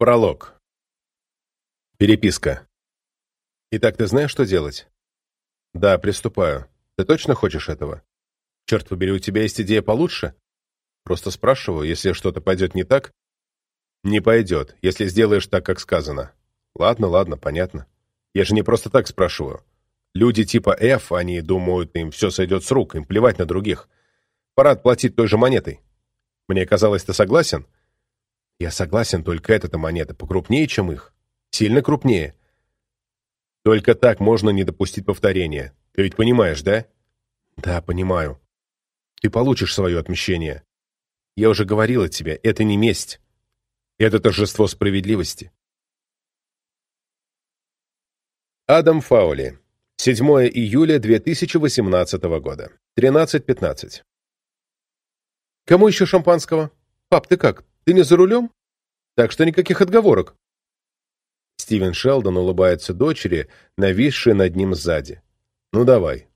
Пролог. Переписка. Итак, ты знаешь, что делать? Да, приступаю. Ты точно хочешь этого? Черт побери, у тебя есть идея получше? Просто спрашиваю, если что-то пойдет не так. Не пойдет, если сделаешь так, как сказано. Ладно, ладно, понятно. Я же не просто так спрашиваю. Люди типа F, они думают, им все сойдет с рук, им плевать на других. Пора отплатить той же монетой. Мне казалось, ты согласен? — я согласен, только эта монета покрупнее, чем их. Сильно крупнее. Только так можно не допустить повторения. Ты ведь понимаешь, да? Да, понимаю. Ты получишь свое отмещение. Я уже говорила тебе, это не месть. Это торжество справедливости. Адам Фаули. 7 июля 2018 года. 13.15. Кому еще шампанского? Пап, ты как? Ты не за рулем? Так что никаких отговорок. Стивен Шелдон улыбается дочери, нависшей над ним сзади. Ну давай.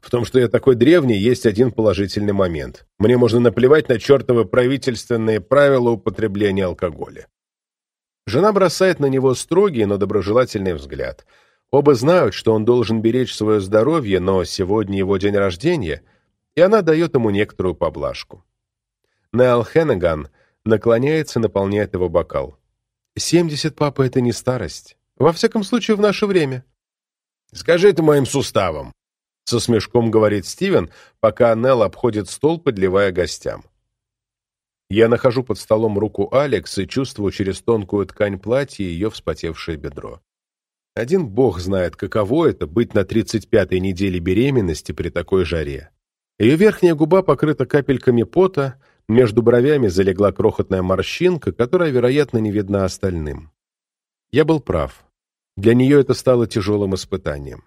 В том, что я такой древний, есть один положительный момент. Мне можно наплевать на чертовы правительственные правила употребления алкоголя. Жена бросает на него строгий, но доброжелательный взгляд. Оба знают, что он должен беречь свое здоровье, но сегодня его день рождения, и она дает ему некоторую поблажку. Нел Хеннеган наклоняется, наполняет его бокал. «Семьдесят, папа, это не старость. Во всяком случае, в наше время». «Скажи это моим суставам», — со смешком говорит Стивен, пока Нелл обходит стол, подливая гостям. Я нахожу под столом руку Алекс и чувствую через тонкую ткань платья ее вспотевшее бедро. Один бог знает, каково это быть на 35-й неделе беременности при такой жаре. Ее верхняя губа покрыта капельками пота, между бровями залегла крохотная морщинка, которая, вероятно, не видна остальным. Я был прав. Для нее это стало тяжелым испытанием.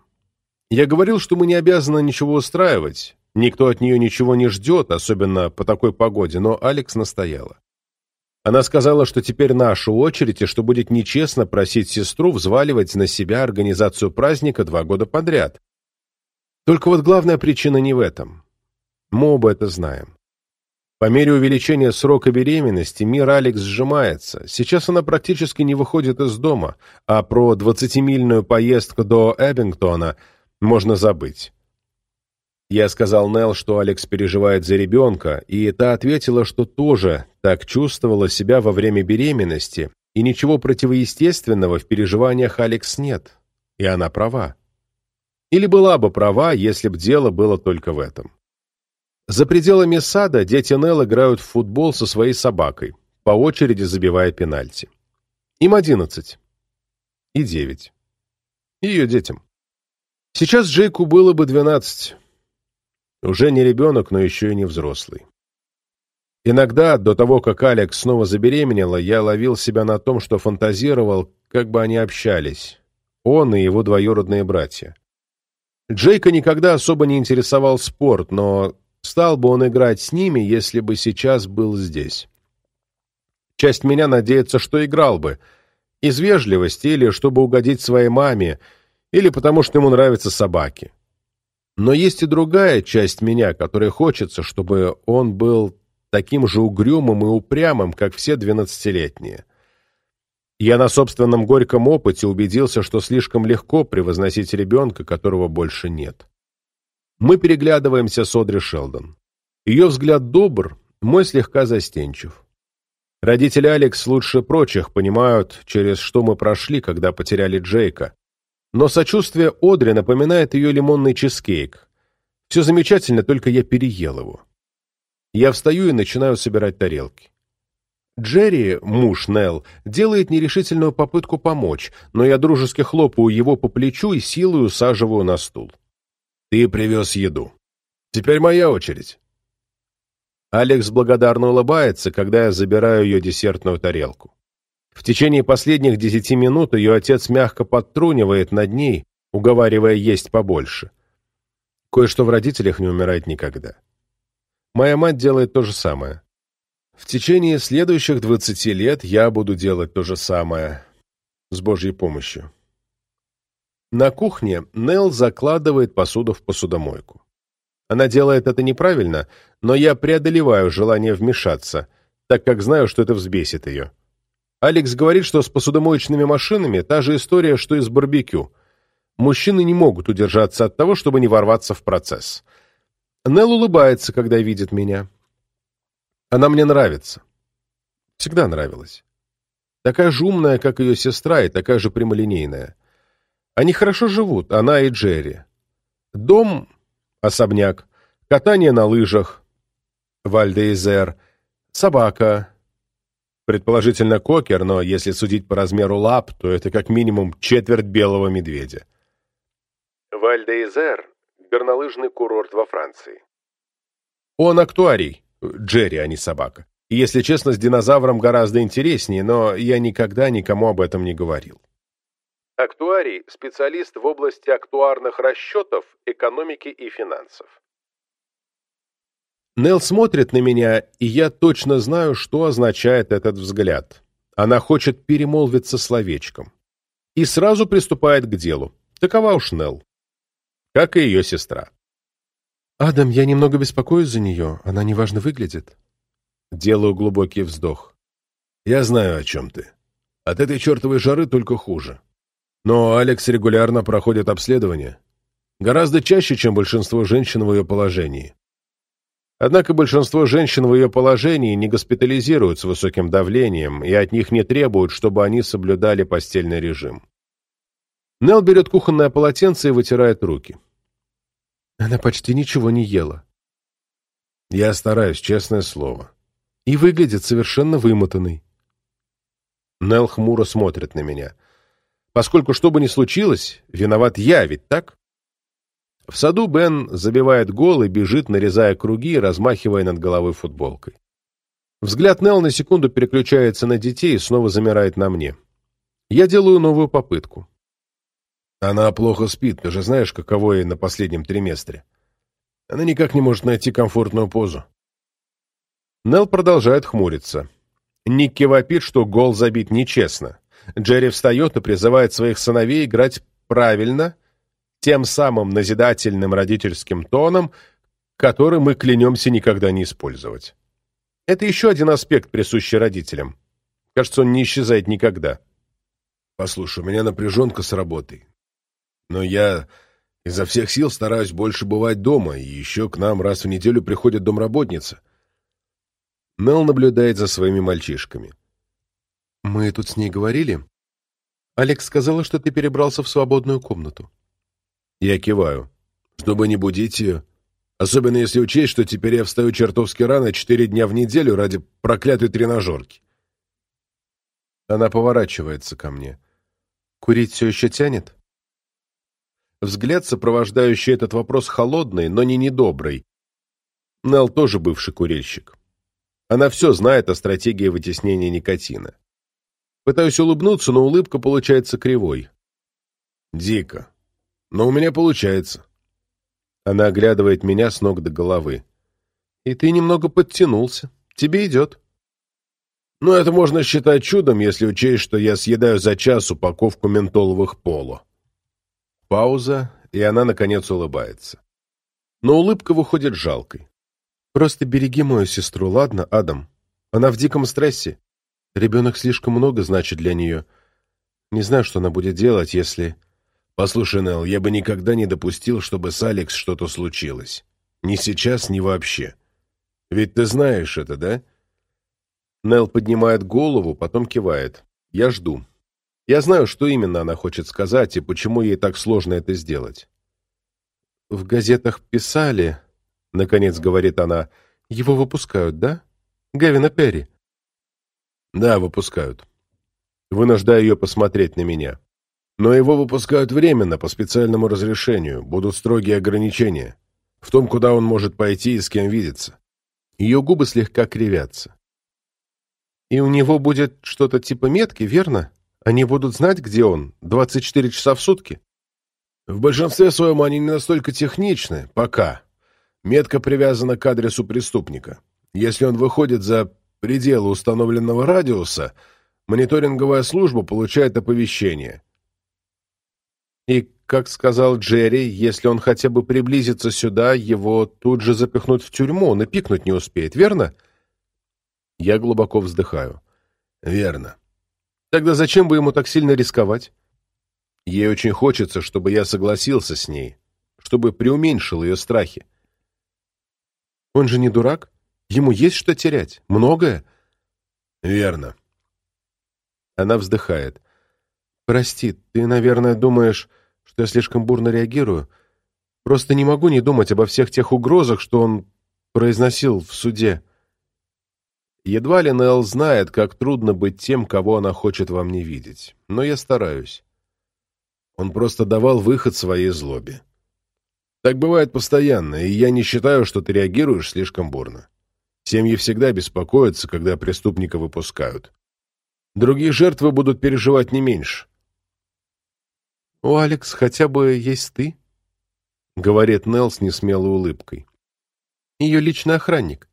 Я говорил, что мы не обязаны ничего устраивать, никто от нее ничего не ждет, особенно по такой погоде, но Алекс настояла. Она сказала, что теперь наша очередь, и что будет нечестно просить сестру взваливать на себя организацию праздника два года подряд. Только вот главная причина не в этом. Мы оба это знаем. По мере увеличения срока беременности мир Алекс сжимается. Сейчас она практически не выходит из дома, а про 20-мильную поездку до Эббингтона можно забыть. Я сказал Нелл, что Алекс переживает за ребенка, и та ответила, что тоже так чувствовала себя во время беременности, и ничего противоестественного в переживаниях Алекс нет. И она права. Или была бы права, если б дело было только в этом. За пределами сада дети Нелл играют в футбол со своей собакой, по очереди забивая пенальти. Им одиннадцать. И девять. Ее детям. Сейчас Джейку было бы двенадцать. Уже не ребенок, но еще и не взрослый. Иногда, до того, как Алекс снова забеременела, я ловил себя на том, что фантазировал, как бы они общались. Он и его двоюродные братья. Джейка никогда особо не интересовал спорт, но Стал бы он играть с ними, если бы сейчас был здесь. Часть меня надеется, что играл бы. Из вежливости или чтобы угодить своей маме, или потому что ему нравятся собаки. Но есть и другая часть меня, которой хочется, чтобы он был таким же угрюмым и упрямым, как все двенадцатилетние. Я на собственном горьком опыте убедился, что слишком легко превозносить ребенка, которого больше нет. Мы переглядываемся с Одри Шелдон. Ее взгляд добр, мой слегка застенчив. Родители Алекс лучше прочих понимают, через что мы прошли, когда потеряли Джейка. Но сочувствие Одри напоминает ее лимонный чизкейк. Все замечательно, только я переел его. Я встаю и начинаю собирать тарелки. Джерри, муж Нелл, делает нерешительную попытку помочь, но я дружески хлопаю его по плечу и силой усаживаю на стул. Ты привез еду. Теперь моя очередь. Алекс благодарно улыбается, когда я забираю ее десертную тарелку. В течение последних десяти минут ее отец мягко подтрунивает над ней, уговаривая есть побольше. Кое-что в родителях не умирает никогда. Моя мать делает то же самое. В течение следующих двадцати лет я буду делать то же самое. С Божьей помощью. На кухне Нелл закладывает посуду в посудомойку. Она делает это неправильно, но я преодолеваю желание вмешаться, так как знаю, что это взбесит ее. Алекс говорит, что с посудомоечными машинами та же история, что и с барбекю. Мужчины не могут удержаться от того, чтобы не ворваться в процесс. Нелл улыбается, когда видит меня. Она мне нравится. Всегда нравилась. Такая же умная, как ее сестра, и такая же прямолинейная. Они хорошо живут, она и Джерри. Дом — особняк, катание на лыжах, Вальдейзер, собака, предположительно кокер, но если судить по размеру лап, то это как минимум четверть белого медведя. Вальдейзер — горнолыжный курорт во Франции. Он актуарий, Джерри, а не собака. И, если честно, с динозавром гораздо интереснее, но я никогда никому об этом не говорил. Актуарий – специалист в области актуарных расчетов, экономики и финансов. Нелл смотрит на меня, и я точно знаю, что означает этот взгляд. Она хочет перемолвиться словечком. И сразу приступает к делу. Такова уж Нелл. Как и ее сестра. «Адам, я немного беспокоюсь за нее. Она неважно выглядит». Делаю глубокий вздох. «Я знаю, о чем ты. От этой чертовой жары только хуже. Но Алекс регулярно проходит обследование. Гораздо чаще, чем большинство женщин в ее положении. Однако большинство женщин в ее положении не госпитализируют с высоким давлением и от них не требуют, чтобы они соблюдали постельный режим. Нел берет кухонное полотенце и вытирает руки. Она почти ничего не ела. Я стараюсь, честное слово и выглядит совершенно вымотанный. Нел хмуро смотрит на меня. Поскольку что бы ни случилось, виноват я, ведь так? В саду Бен забивает гол и бежит, нарезая круги и размахивая над головой футболкой. Взгляд Нел на секунду переключается на детей и снова замирает на мне. Я делаю новую попытку. Она плохо спит, ты же знаешь, каково ей на последнем триместре. Она никак не может найти комфортную позу. Нел продолжает хмуриться. Никки вопит, что гол забить нечестно. Джерри встает и призывает своих сыновей играть правильно, тем самым назидательным родительским тоном, который мы клянемся никогда не использовать. Это еще один аспект, присущий родителям. Кажется, он не исчезает никогда. Послушай, у меня напряженка с работой. Но я изо всех сил стараюсь больше бывать дома, и еще к нам раз в неделю приходит домработница — Нелл наблюдает за своими мальчишками. «Мы тут с ней говорили. Алекс сказала, что ты перебрался в свободную комнату». Я киваю, чтобы не будить ее. Особенно если учесть, что теперь я встаю чертовски рано четыре дня в неделю ради проклятой тренажерки. Она поворачивается ко мне. «Курить все еще тянет?» Взгляд, сопровождающий этот вопрос, холодный, но не недобрый. Нел тоже бывший курильщик. Она все знает о стратегии вытеснения никотина. Пытаюсь улыбнуться, но улыбка получается кривой. Дико. Но у меня получается. Она оглядывает меня с ног до головы. И ты немного подтянулся. Тебе идет. Но это можно считать чудом, если учесть, что я съедаю за час упаковку ментоловых поло. Пауза, и она, наконец, улыбается. Но улыбка выходит жалкой. Просто береги мою сестру, ладно, Адам? Она в диком стрессе. Ребенок слишком много значит для нее. Не знаю, что она будет делать, если... Послушай, Нелл, я бы никогда не допустил, чтобы с Алекс что-то случилось. Ни сейчас, ни вообще. Ведь ты знаешь это, да? Нелл поднимает голову, потом кивает. Я жду. Я знаю, что именно она хочет сказать и почему ей так сложно это сделать. В газетах писали, — наконец говорит она. «Его выпускают, да? Гевина Перри?» «Да, выпускают». Вынуждаю ее посмотреть на меня. «Но его выпускают временно, по специальному разрешению. Будут строгие ограничения. В том, куда он может пойти и с кем видеться». Ее губы слегка кривятся. «И у него будет что-то типа метки, верно? Они будут знать, где он, 24 часа в сутки?» «В большинстве своем они не настолько техничны, пока», Метка привязана к адресу преступника. Если он выходит за пределы установленного радиуса, мониторинговая служба получает оповещение. И, как сказал Джерри, если он хотя бы приблизится сюда, его тут же запихнут в тюрьму, он и пикнуть не успеет, верно? Я глубоко вздыхаю. Верно. Тогда зачем бы ему так сильно рисковать? Ей очень хочется, чтобы я согласился с ней, чтобы преуменьшил ее страхи. Он же не дурак. Ему есть что терять. Многое. Верно. Она вздыхает. Прости, ты, наверное, думаешь, что я слишком бурно реагирую? Просто не могу не думать обо всех тех угрозах, что он произносил в суде. Едва ли Нелл знает, как трудно быть тем, кого она хочет вам не видеть. Но я стараюсь. Он просто давал выход своей злобе. Так бывает постоянно, и я не считаю, что ты реагируешь слишком бурно. Семьи всегда беспокоятся, когда преступника выпускают. Другие жертвы будут переживать не меньше. «У Алекс хотя бы есть ты?» — говорит Нелл с несмелой улыбкой. «Ее личный охранник».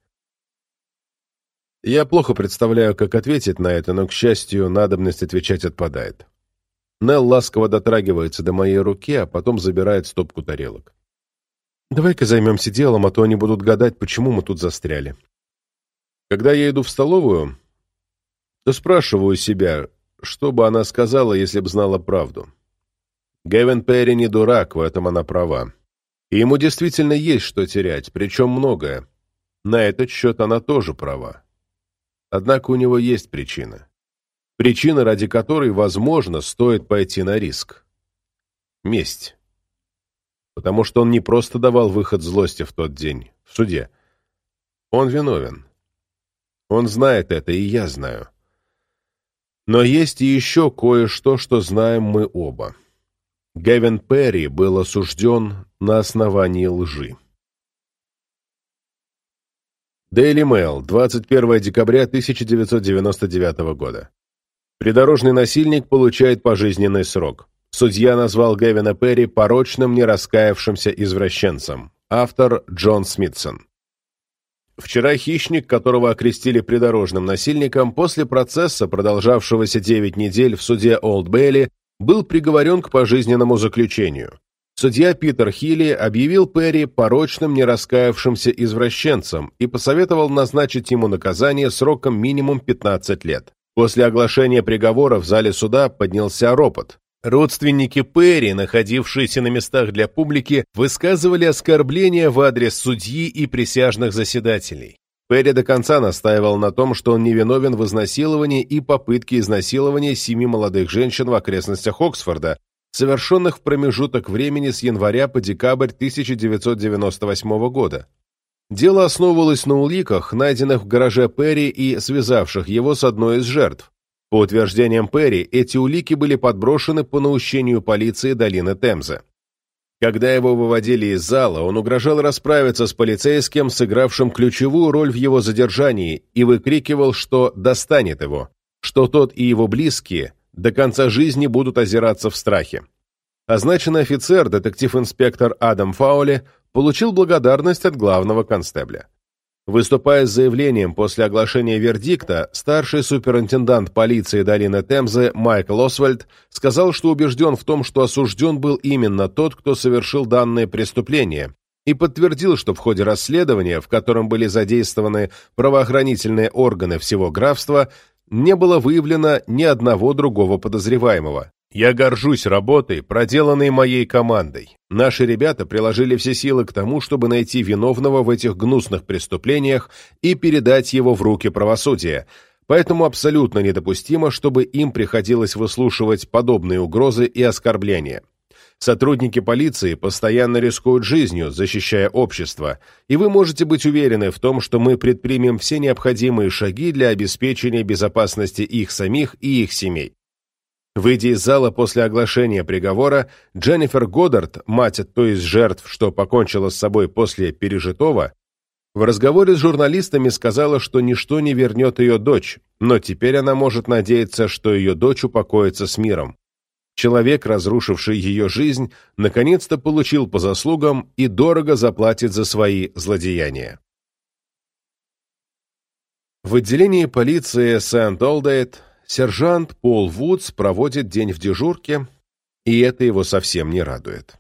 Я плохо представляю, как ответить на это, но, к счастью, надобность отвечать отпадает. Нелл ласково дотрагивается до моей руки, а потом забирает стопку тарелок. Давай-ка займемся делом, а то они будут гадать, почему мы тут застряли. Когда я иду в столовую, то спрашиваю себя, что бы она сказала, если б знала правду. Гевин Перри не дурак, в этом она права. И ему действительно есть что терять, причем многое. На этот счет она тоже права. Однако у него есть причина. Причина, ради которой, возможно, стоит пойти на риск. Месть потому что он не просто давал выход злости в тот день, в суде. Он виновен. Он знает это, и я знаю. Но есть и еще кое-что, что знаем мы оба. Гевин Перри был осужден на основании лжи. Daily Mail, 21 декабря 1999 года. Придорожный насильник получает пожизненный срок. Судья назвал Гевина Перри порочным, не раскаявшимся извращенцем. Автор Джон Смитсон. Вчера хищник, которого окрестили придорожным насильником, после процесса, продолжавшегося 9 недель в суде Олд Бейли, был приговорен к пожизненному заключению. Судья Питер Хилли объявил Перри порочным, не раскаявшимся извращенцем и посоветовал назначить ему наказание сроком минимум 15 лет. После оглашения приговора в зале суда поднялся ропот. Родственники Перри, находившиеся на местах для публики, высказывали оскорбления в адрес судьи и присяжных заседателей. Перри до конца настаивал на том, что он невиновен в изнасиловании и попытке изнасилования семи молодых женщин в окрестностях Оксфорда, совершенных в промежуток времени с января по декабрь 1998 года. Дело основывалось на уликах, найденных в гараже Перри и связавших его с одной из жертв, по утверждениям Перри, эти улики были подброшены по наущению полиции долины Темзы. Когда его выводили из зала, он угрожал расправиться с полицейским, сыгравшим ключевую роль в его задержании, и выкрикивал, что достанет его, что тот и его близкие до конца жизни будут озираться в страхе. Означенный офицер, детектив-инспектор Адам Фаули, получил благодарность от главного констебля. Выступая с заявлением после оглашения вердикта, старший суперинтендант полиции долины Темзы Майкл Освальд сказал, что убежден в том, что осужден был именно тот, кто совершил данное преступление, и подтвердил, что в ходе расследования, в котором были задействованы правоохранительные органы всего графства, не было выявлено ни одного другого подозреваемого. Я горжусь работой, проделанной моей командой. Наши ребята приложили все силы к тому, чтобы найти виновного в этих гнусных преступлениях и передать его в руки правосудия, поэтому абсолютно недопустимо, чтобы им приходилось выслушивать подобные угрозы и оскорбления. Сотрудники полиции постоянно рискуют жизнью, защищая общество, и вы можете быть уверены в том, что мы предпримем все необходимые шаги для обеспечения безопасности их самих и их семей. Выйдя из зала после оглашения приговора, Дженнифер Годдард, мать той из жертв, что покончила с собой после пережитого, в разговоре с журналистами сказала, что ничто не вернет ее дочь, но теперь она может надеяться, что ее дочь упокоится с миром. Человек, разрушивший ее жизнь, наконец-то получил по заслугам и дорого заплатит за свои злодеяния. В отделении полиции Сент-Олдейт Сержант Пол Вудс проводит день в дежурке, и это его совсем не радует.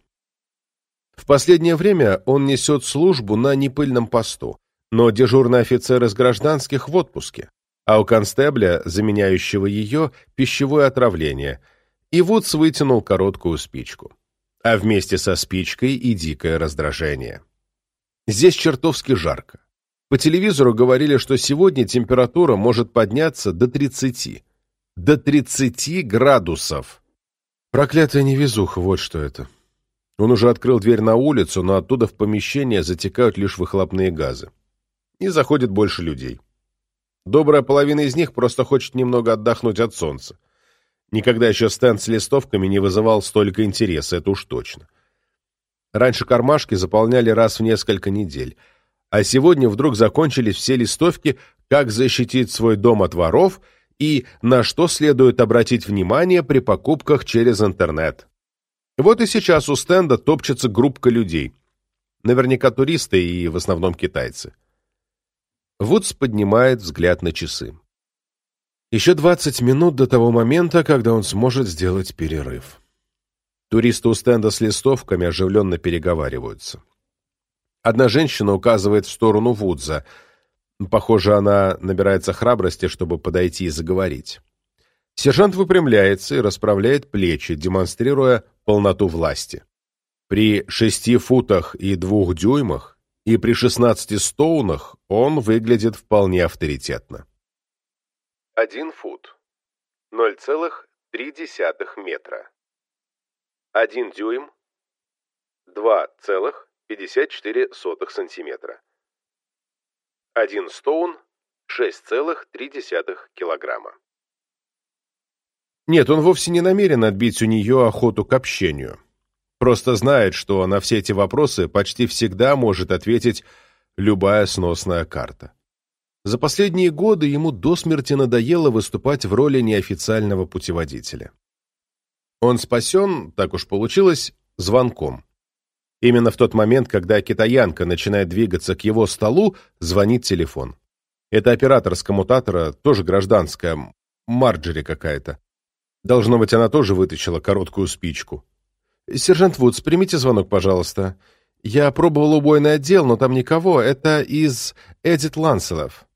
В последнее время он несет службу на непыльном посту, но дежурный офицер из гражданских в отпуске, а у констебля, заменяющего ее, пищевое отравление, и Вудс вытянул короткую спичку. А вместе со спичкой и дикое раздражение. Здесь чертовски жарко. По телевизору говорили, что сегодня температура может подняться до 30. До 30 градусов. Проклятая невезуха, вот что это. Он уже открыл дверь на улицу, но оттуда в помещение затекают лишь выхлопные газы. И заходит больше людей. Добрая половина из них просто хочет немного отдохнуть от солнца. Никогда еще стенд с листовками не вызывал столько интереса, это уж точно. Раньше кармашки заполняли раз в несколько недель, а сегодня вдруг закончились все листовки «Как защитить свой дом от воров» и «На что следует обратить внимание при покупках через интернет». Вот и сейчас у стенда топчется группка людей. Наверняка туристы и в основном китайцы. Вудс поднимает взгляд на часы. Еще 20 минут до того момента, когда он сможет сделать перерыв. Туристы у стенда с листовками оживленно переговариваются. Одна женщина указывает в сторону Вудза. Похоже, она набирается храбрости, чтобы подойти и заговорить. Сержант выпрямляется и расправляет плечи, демонстрируя полноту власти. При шести футах и двух дюймах и при 16 стоунах он выглядит вполне авторитетно. Один фут. 0,3 метра. Один дюйм. 2,54 сантиметра. Один стоун. 6,3 килограмма. Нет, он вовсе не намерен отбить у нее охоту к общению. Просто знает, что на все эти вопросы почти всегда может ответить любая сносная карта. За последние годы ему до смерти надоело выступать в роли неофициального путеводителя. Он спасен, так уж получилось, звонком. Именно в тот момент, когда китаянка начинает двигаться к его столу, звонит телефон. Это оператор с коммутатора, тоже гражданская, Марджери какая-то. Должно быть, она тоже вытащила короткую спичку. «Сержант Вудс, примите звонок, пожалуйста. Я пробовал убойный отдел, но там никого. Это из Эдит Ланселов».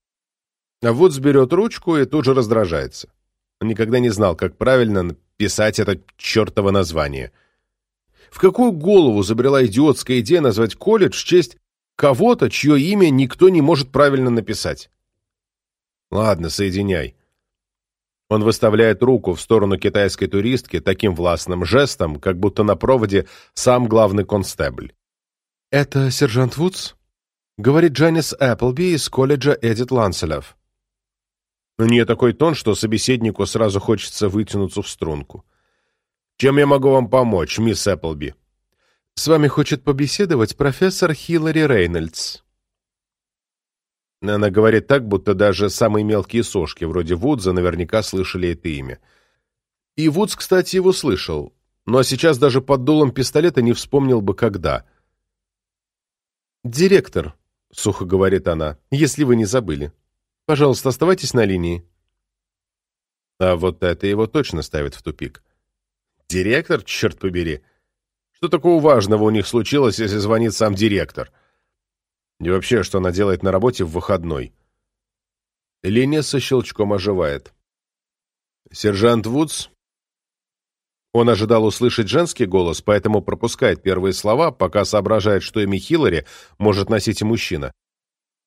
Вудс берет ручку и тут же раздражается. Он никогда не знал, как правильно написать это чертово название. В какую голову забрела идиотская идея назвать колледж в честь кого-то, чье имя никто не может правильно написать? Ладно, соединяй. Он выставляет руку в сторону китайской туристки таким властным жестом, как будто на проводе сам главный констебль. «Это сержант Вудс?» — говорит Джанис Эпплби из колледжа Эдит Ланселев. У нее такой тон, что собеседнику сразу хочется вытянуться в струнку. «Чем я могу вам помочь, мисс Эпплби?» «С вами хочет побеседовать профессор Хиллари Рейнольдс», она говорит так, будто даже самые мелкие сошки, вроде Вудза, наверняка слышали это имя. И Вудс, кстати, его слышал, но сейчас даже под дулом пистолета не вспомнил бы, когда. «Директор», — сухо говорит она, — «если вы не забыли. Пожалуйста, оставайтесь на линии». А вот это его точно ставит в тупик. «Директор? Черт побери! Что такого важного у них случилось, если звонит сам директор?» И вообще, что она делает на работе в выходной? Линия со щелчком оживает. «Сержант Вудс?» Он ожидал услышать женский голос, поэтому пропускает первые слова, пока соображает, что имя Хиллари может носить и мужчина.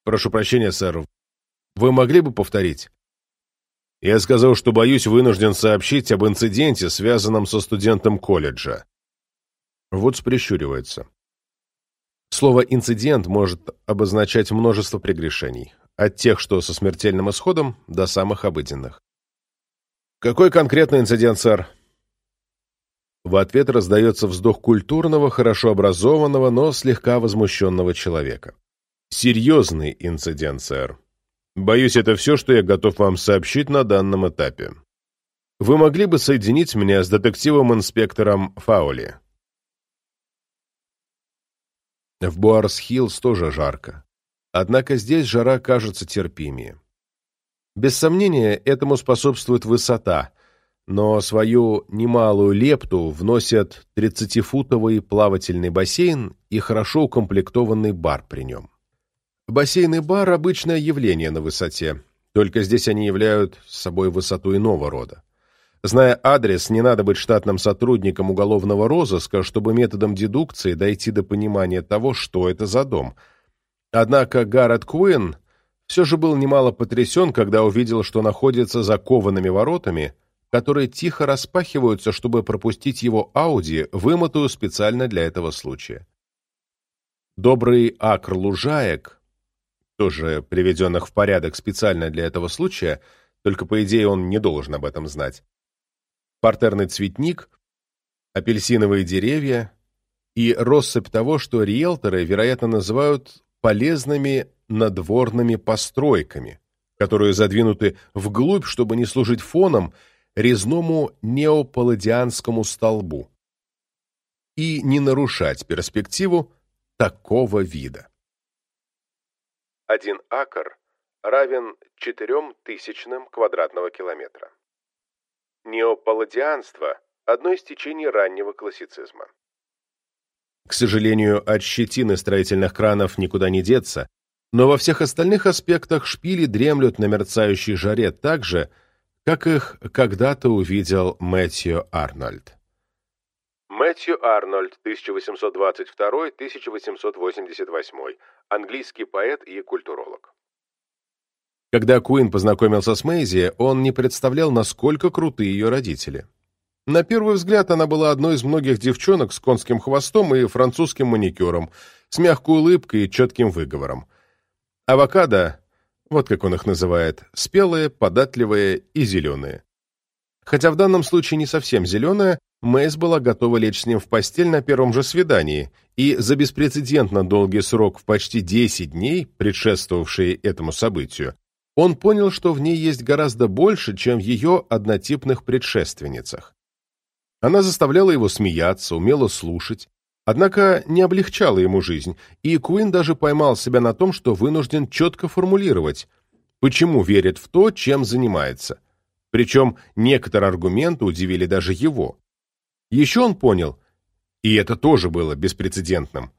«Прошу прощения, сэр. Вы могли бы повторить?» «Я сказал, что, боюсь, вынужден сообщить об инциденте, связанном со студентом колледжа». Вудс прищуривается. Слово «инцидент» может обозначать множество прегрешений, от тех, что со смертельным исходом, до самых обыденных. «Какой конкретный инцидент, сэр?» В ответ раздается вздох культурного, хорошо образованного, но слегка возмущенного человека. «Серьезный инцидент, сэр. Боюсь, это все, что я готов вам сообщить на данном этапе. Вы могли бы соединить меня с детективом-инспектором Фаули?» В Буарс-Хиллз тоже жарко. Однако здесь жара кажется терпимее. Без сомнения, этому способствует высота, но свою немалую лепту вносят 30-футовый плавательный бассейн и хорошо укомплектованный бар при нем. Бассейн и бар – обычное явление на высоте. Только здесь они являют собой высоту иного рода. Зная адрес, не надо быть штатным сотрудником уголовного розыска, чтобы методом дедукции дойти до понимания того, что это за дом. Однако Гаррет Куин все же был немало потрясен, когда увидел, что находится за коваными воротами, которые тихо распахиваются, чтобы пропустить его Ауди, вымытую специально для этого случая. Добрый акр лужаек, тоже приведенных в порядок специально для этого случая, только, по идее, он не должен об этом знать, партерный цветник, апельсиновые деревья и россыпь того, что риэлторы, вероятно, называют полезными надворными постройками, которые задвинуты вглубь, чтобы не служить фоном резному неопалладианскому столбу и не нарушать перспективу такого вида. Один акр равен четырем тысячным квадратного километра. Неопалладианство – одно из течений раннего классицизма. К сожалению, от щетины строительных кранов никуда не деться, но во всех остальных аспектах шпили дремлют на мерцающей жаре так же, как их когда-то увидел Мэтью Арнольд. Мэтью Арнольд, 1822-1888, английский поэт и культуролог. Когда Куин познакомился с Мэйзи, он не представлял, насколько крутые ее родители. На первый взгляд она была одной из многих девчонок с конским хвостом и французским маникюром, с мягкой улыбкой и четким выговором. Авокадо, вот как он их называет, спелые, податливые и зеленые. Хотя в данном случае не совсем зеленая, Мэйс была готова лечь с ним в постель на первом же свидании, и за беспрецедентно долгий срок в почти 10 дней, предшествовавшие этому событию, он понял, что в ней есть гораздо больше, чем в ее однотипных предшественницах. Она заставляла его смеяться, умела слушать, однако не облегчала ему жизнь, и Куин даже поймал себя на том, что вынужден четко формулировать, почему верит в то, чем занимается. Причем некоторые аргументы удивили даже его. Еще он понял, и это тоже было беспрецедентным,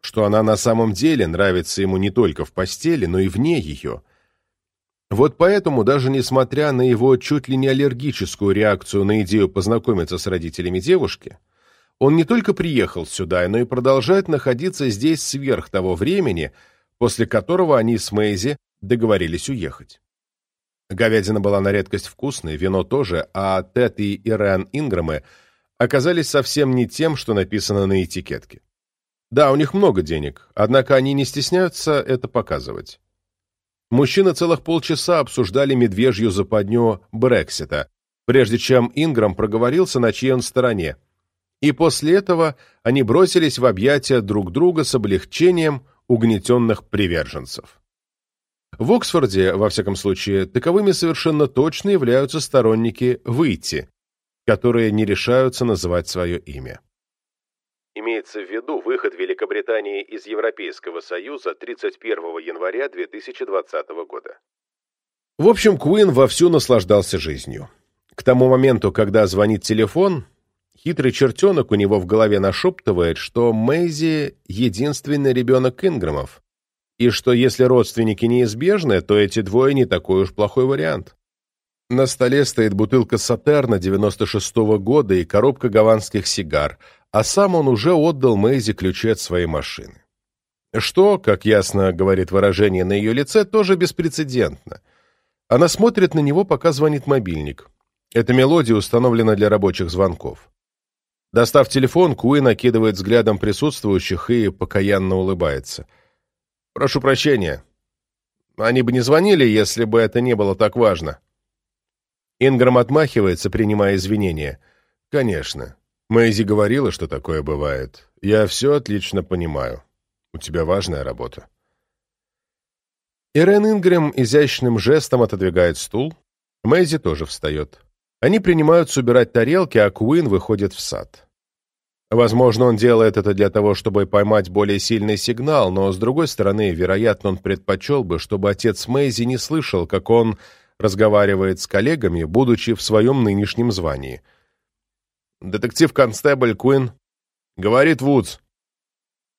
что она на самом деле нравится ему не только в постели, но и вне ее – вот поэтому, даже несмотря на его чуть ли не аллергическую реакцию на идею познакомиться с родителями девушки, он не только приехал сюда, но и продолжает находиться здесь сверх того времени, после которого они с Мэйзи договорились уехать. Говядина была на редкость вкусной, вино тоже, а Тед и Ирен Инграмы оказались совсем не тем, что написано на этикетке. Да, у них много денег, однако они не стесняются это показывать. Мужчины целых полчаса обсуждали медвежью западню Брексита, прежде чем Инграм проговорился, на чьей он стороне. И после этого они бросились в объятия друг друга с облегчением угнетенных приверженцев. В Оксфорде, во всяком случае, таковыми совершенно точно являются сторонники «выйти», которые не решаются называть свое имя. Имеется в виду выход Великобритании из Европейского Союза 31 января 2020 года. В общем, Куин вовсю наслаждался жизнью. К тому моменту, когда звонит телефон, хитрый чертенок у него в голове нашептывает, что Мэйзи — единственный ребенок Инграмов, и что если родственники неизбежны, то эти двое не такой уж плохой вариант. На столе стоит бутылка Сатерна 96 -го года и коробка гаванских сигар, а сам он уже отдал Мэйзи ключи от своей машины. Что, как ясно говорит выражение на ее лице, тоже беспрецедентно. Она смотрит на него, пока звонит мобильник. Эта мелодия установлена для рабочих звонков. Достав телефон, Куи накидывает взглядом присутствующих и покаянно улыбается. «Прошу прощения. Они бы не звонили, если бы это не было так важно». Инграм отмахивается, принимая извинения. «Конечно. Мэйзи говорила, что такое бывает. Я все отлично понимаю. У тебя важная работа». Ирен Ингрэм изящным жестом отодвигает стул. Мэйзи тоже встает. Они принимаются убирать тарелки, а Куин выходит в сад. Возможно, он делает это для того, чтобы поймать более сильный сигнал, но, с другой стороны, вероятно, он предпочел бы, чтобы отец Мэйзи не слышал, как он разговаривает с коллегами, будучи в своем нынешнем звании – «Детектив-констебль Куин», — говорит Вудс.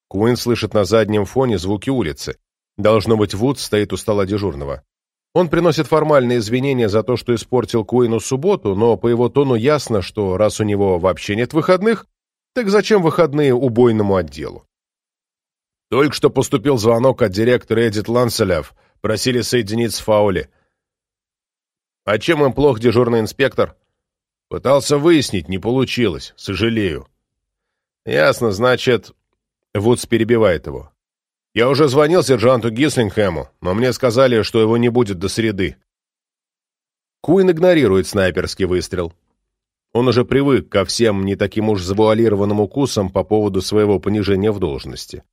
Куин слышит на заднем фоне звуки улицы. Должно быть, Вудс стоит у стола дежурного. Он приносит формальные извинения за то, что испортил Куину субботу, но по его тону ясно, что раз у него вообще нет выходных, так зачем выходные убойному отделу? Только что поступил звонок от директора Эдит Ланселев. Просили соединить с Фаули. А чем им плох дежурный инспектор? Пытался выяснить, не получилось. Сожалею. Ясно, значит... Вудс перебивает его. Я уже звонил сержанту Гислингхэму, но мне сказали, что его не будет до среды. Куин игнорирует снайперский выстрел. Он уже привык ко всем не таким уж завуалированным укусам по поводу своего понижения в должности.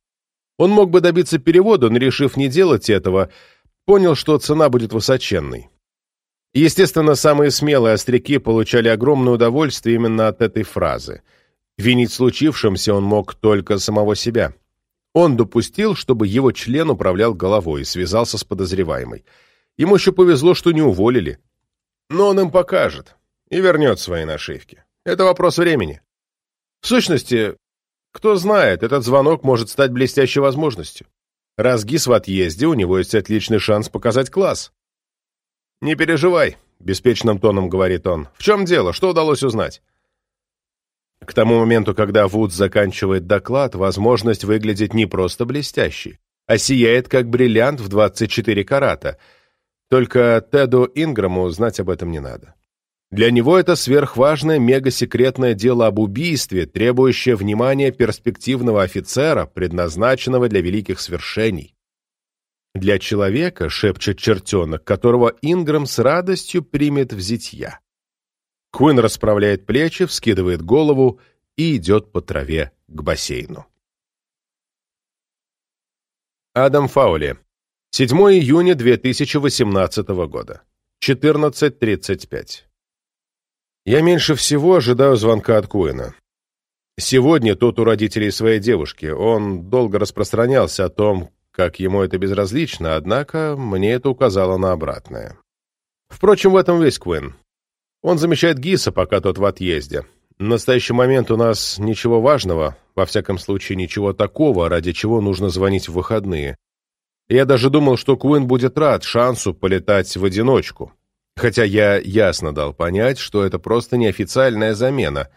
Он мог бы добиться перевода, но, решив не делать этого, понял, что цена будет высоченной. Естественно, самые смелые остряки получали огромное удовольствие именно от этой фразы. Винить случившемся он мог только самого себя. Он допустил, чтобы его член управлял головой и связался с подозреваемой. Ему еще повезло, что не уволили. Но он им покажет и вернет свои нашивки. Это вопрос времени. В сущности, кто знает, этот звонок может стать блестящей возможностью. Раз Гис в отъезде, у него есть отличный шанс показать класс. «Не переживай», — беспечным тоном говорит он. «В чем дело? Что удалось узнать?» К тому моменту, когда Вуд заканчивает доклад, возможность выглядеть не просто блестящей, а сияет как бриллиант в 24 карата. Только Теду Инграму знать об этом не надо. Для него это сверхважное мегасекретное дело об убийстве, требующее внимания перспективного офицера, предназначенного для великих свершений. Для человека, шепчет чертенок, которого Инграм с радостью примет в зитья. Куин расправляет плечи, вскидывает голову и идет по траве к бассейну. Адам Фаули. 7 июня 2018 года. 14.35. Я меньше всего ожидаю звонка от Куина. Сегодня тот у родителей своей девушки. Он долго распространялся о том, как ему это безразлично, однако мне это указало на обратное. Впрочем, в этом весь Куин. Он замещает Гиса, пока тот в отъезде. В настоящий момент у нас ничего важного, во всяком случае ничего такого, ради чего нужно звонить в выходные. Я даже думал, что Куин будет рад шансу полетать в одиночку хотя я ясно дал понять, что это просто неофициальная замена,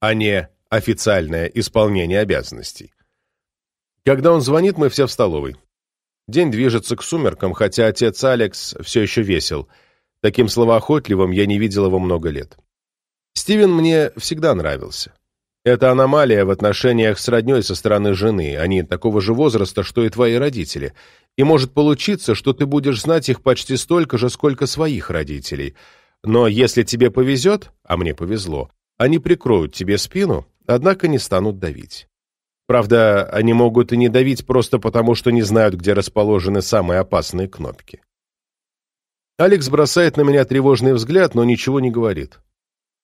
а не официальное исполнение обязанностей. Когда он звонит, мы все в столовой. День движется к сумеркам, хотя отец Алекс все еще весел. Таким словоохотливым я не видел его много лет. Стивен мне всегда нравился. Это аномалия в отношениях с родней со стороны жены. Они такого же возраста, что и твои родители. И может получиться, что ты будешь знать их почти столько же, сколько своих родителей. Но если тебе повезет, а мне повезло, они прикроют тебе спину, однако не станут давить. Правда, они могут и не давить просто потому, что не знают, где расположены самые опасные кнопки. Алекс бросает на меня тревожный взгляд, но ничего не говорит.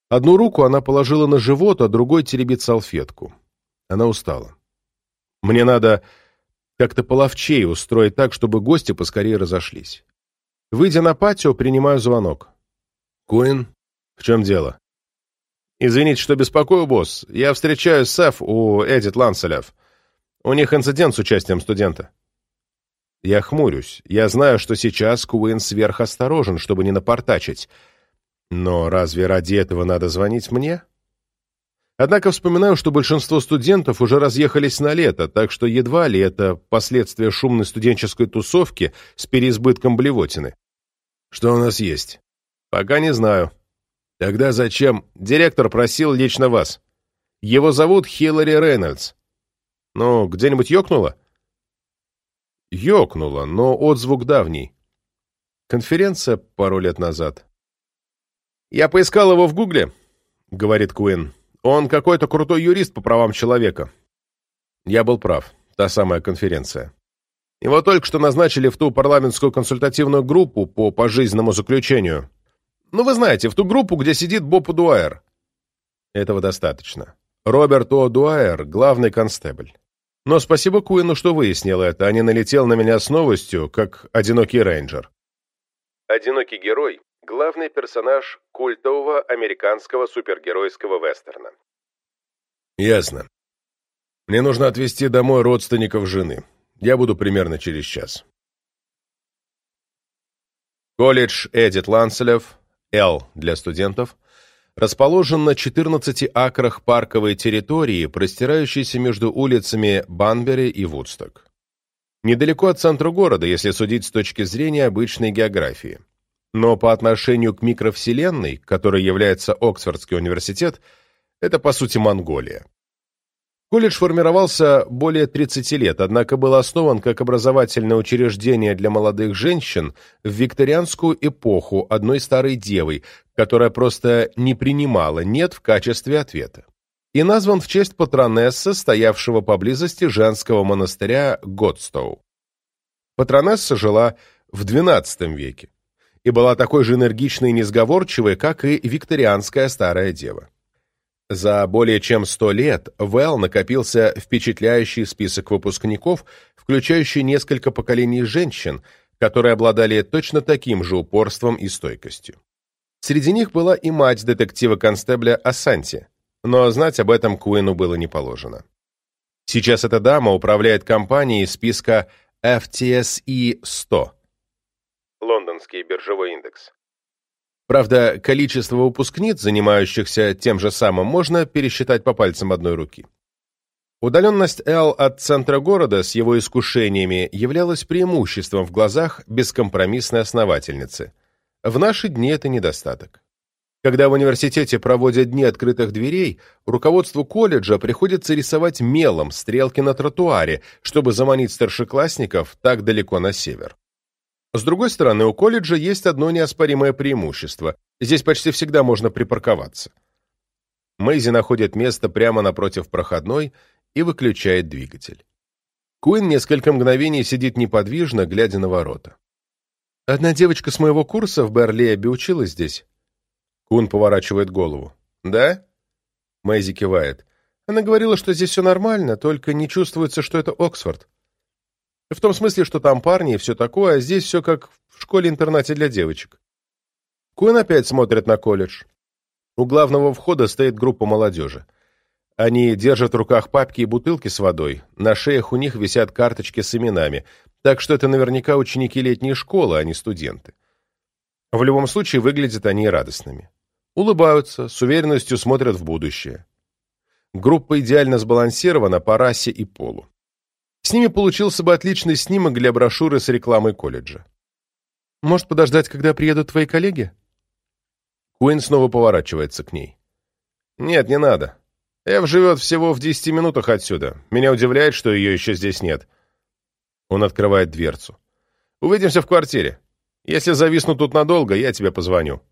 Одну руку она положила на живот, а другой теребит салфетку. Она устала. Мне надо как-то половчее устроить так, чтобы гости поскорее разошлись. Выйдя на патио, принимаю звонок. «Куин, в чем дело?» «Извините, что беспокою, босс. Я встречаюсь с Эф у Эдит Ланселев. У них инцидент с участием студента». Я хмурюсь. Я знаю, что сейчас Куин сверхосторожен, чтобы не напортачить. Но разве ради этого надо звонить мне? Однако вспоминаю, что большинство студентов уже разъехались на лето, так что едва ли это последствия шумной студенческой тусовки с переизбытком блевотины. Что у нас есть? Пока не знаю. Тогда зачем? Директор просил лично вас. Его зовут Хиллари Рейнольдс. Ну, где-нибудь ёкнуло? Ёкнуло, но отзвук давний. Конференция пару лет назад. «Я поискал его в Гугле», — говорит Куин. «Он какой-то крутой юрист по правам человека». Я был прав. Та самая конференция. Его только что назначили в ту парламентскую консультативную группу по пожизненному заключению. Ну, вы знаете, в ту группу, где сидит Боб Удуайер. Этого достаточно. Роберт О'Дуайер — главный констебль. Но спасибо Куину, что выяснил это, а не налетел на меня с новостью, как одинокий рейнджер. Одинокий герой главный персонаж культового американского супергеройского вестерна. Ясно. Мне нужно отвезти домой родственников жены. Я буду примерно через час. Колледж Эдит Ланселев, Л для студентов, расположен на 14 акрах парковой территории, простирающейся между улицами Банбери и Вудсток. Недалеко от центра города, если судить с точки зрения обычной географии. Но по отношению к микровселенной, которой является Оксфордский университет, это по сути Монголия. Колледж формировался более 30 лет, однако был основан как образовательное учреждение для молодых женщин в викторианскую эпоху одной старой девой, которая просто не принимала «нет» в качестве ответа. И назван в честь патронессы, стоявшего поблизости женского монастыря Годстоу. Патронесса жила в XII веке и была такой же энергичной и несговорчивой, как и викторианская старая дева. За более чем сто лет в Эл накопился впечатляющий список выпускников, включающий несколько поколений женщин, которые обладали точно таким же упорством и стойкостью. Среди них была и мать детектива-констебля Асанти, но знать об этом Куину было не положено. Сейчас эта дама управляет компанией из списка FTSE 100, лондонский биржевой индекс, Правда, количество выпускниц, занимающихся тем же самым, можно пересчитать по пальцам одной руки. Удаленность Эл от центра города с его искушениями являлась преимуществом в глазах бескомпромиссной основательницы. В наши дни это недостаток. Когда в университете проводят дни открытых дверей, руководству колледжа приходится рисовать мелом стрелки на тротуаре, чтобы заманить старшеклассников так далеко на север. С другой стороны, у колледжа есть одно неоспоримое преимущество. Здесь почти всегда можно припарковаться. Мэйзи находит место прямо напротив проходной и выключает двигатель. Куин несколько мгновений сидит неподвижно, глядя на ворота. «Одна девочка с моего курса в Берлиэбе училась здесь». Кун поворачивает голову. «Да?» Мэйзи кивает. «Она говорила, что здесь все нормально, только не чувствуется, что это Оксфорд». В том смысле, что там парни и все такое, а здесь все как в школе-интернате для девочек. Куин опять смотрит на колледж. У главного входа стоит группа молодежи. Они держат в руках папки и бутылки с водой, на шеях у них висят карточки с именами, так что это наверняка ученики летней школы, а не студенты. В любом случае, выглядят они радостными. Улыбаются, с уверенностью смотрят в будущее. Группа идеально сбалансирована по расе и полу. С ними получился бы отличный снимок для брошюры с рекламой колледжа. «Может, подождать, когда приедут твои коллеги?» Куин снова поворачивается к ней. «Нет, не надо. Эв живет всего в десяти минутах отсюда. Меня удивляет, что ее еще здесь нет». Он открывает дверцу. «Увидимся в квартире. Если зависну тут надолго, я тебе позвоню».